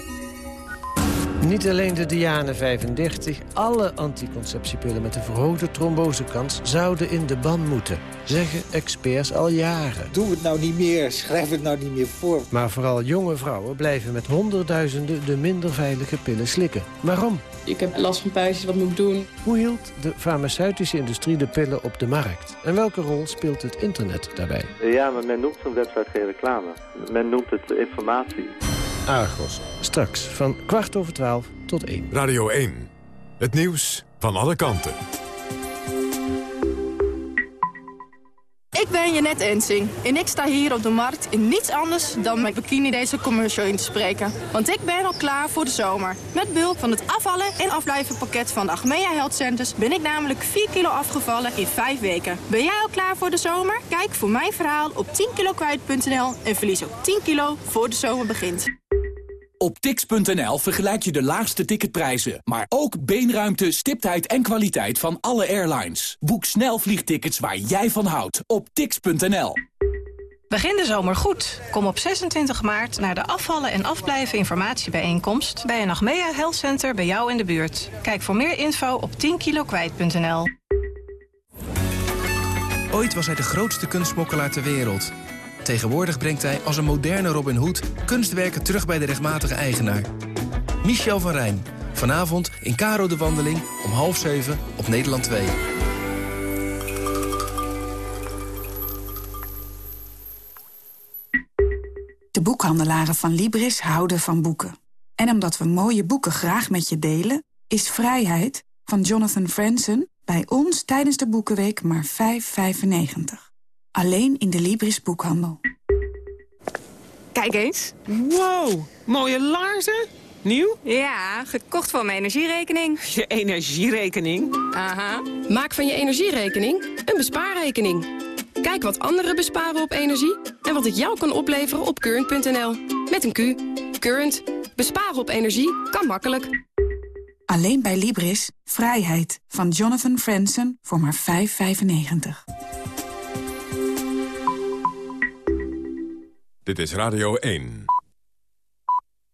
Niet alleen de Diane 35, alle anticonceptiepillen met een verhoogde trombosekans zouden in de ban moeten. Zeggen experts al jaren. Doe het nou niet meer, schrijf het nou niet meer voor. Maar vooral jonge vrouwen blijven met honderdduizenden de minder veilige pillen slikken. Waarom? Ik heb last van puistjes, wat moet ik doen? Hoe hield de farmaceutische industrie de pillen op de markt? En welke rol speelt het internet daarbij? Ja, maar men noemt zo'n website geen reclame. Men noemt het informatie. Argos. Straks van kwart over twaalf tot één. Radio 1. Het nieuws van alle kanten. Ik ben Janet Ensing en ik sta hier op de markt in niets anders dan mijn bikini deze commercial in te spreken. Want ik ben al klaar voor de zomer. Met behulp van het afvallen en afblijven pakket van de Achmea Health Centers ben ik namelijk 4 kilo afgevallen in 5 weken. Ben jij al klaar voor de zomer? Kijk voor mijn verhaal op 10kilokwijt.nl en verlies ook 10 kilo voor de zomer begint. Op tix.nl vergelijk je de laagste ticketprijzen, maar ook beenruimte, stiptheid en kwaliteit van alle airlines. Boek snel vliegtickets waar jij van houdt op tix.nl. Begin de zomer goed. Kom op 26 maart naar de afvallen en afblijven informatiebijeenkomst bij een Achmea Health Center bij jou in de buurt. Kijk voor meer info op 10kilokwijt.nl. Ooit was hij de grootste kunstmokkelaar ter wereld. Tegenwoordig brengt hij als een moderne Robin Hood kunstwerken terug bij de rechtmatige eigenaar. Michel van Rijn. Vanavond in Caro de Wandeling om half zeven op Nederland 2. De boekhandelaren van Libris houden van boeken. En omdat we mooie boeken graag met je delen... is Vrijheid van Jonathan Franzen bij ons tijdens de Boekenweek maar 5,95. Alleen in de Libris boekhandel. Kijk eens. Wow, mooie laarzen. Nieuw? Ja, gekocht van mijn energierekening. Je energierekening? Aha. Maak van je energierekening een bespaarrekening. Kijk wat anderen besparen op energie en wat het jou kan opleveren op current.nl. Met een Q. Current. Besparen op energie kan makkelijk. Alleen bij Libris. Vrijheid. Van Jonathan Franzen voor maar 5,95. Dit is Radio 1.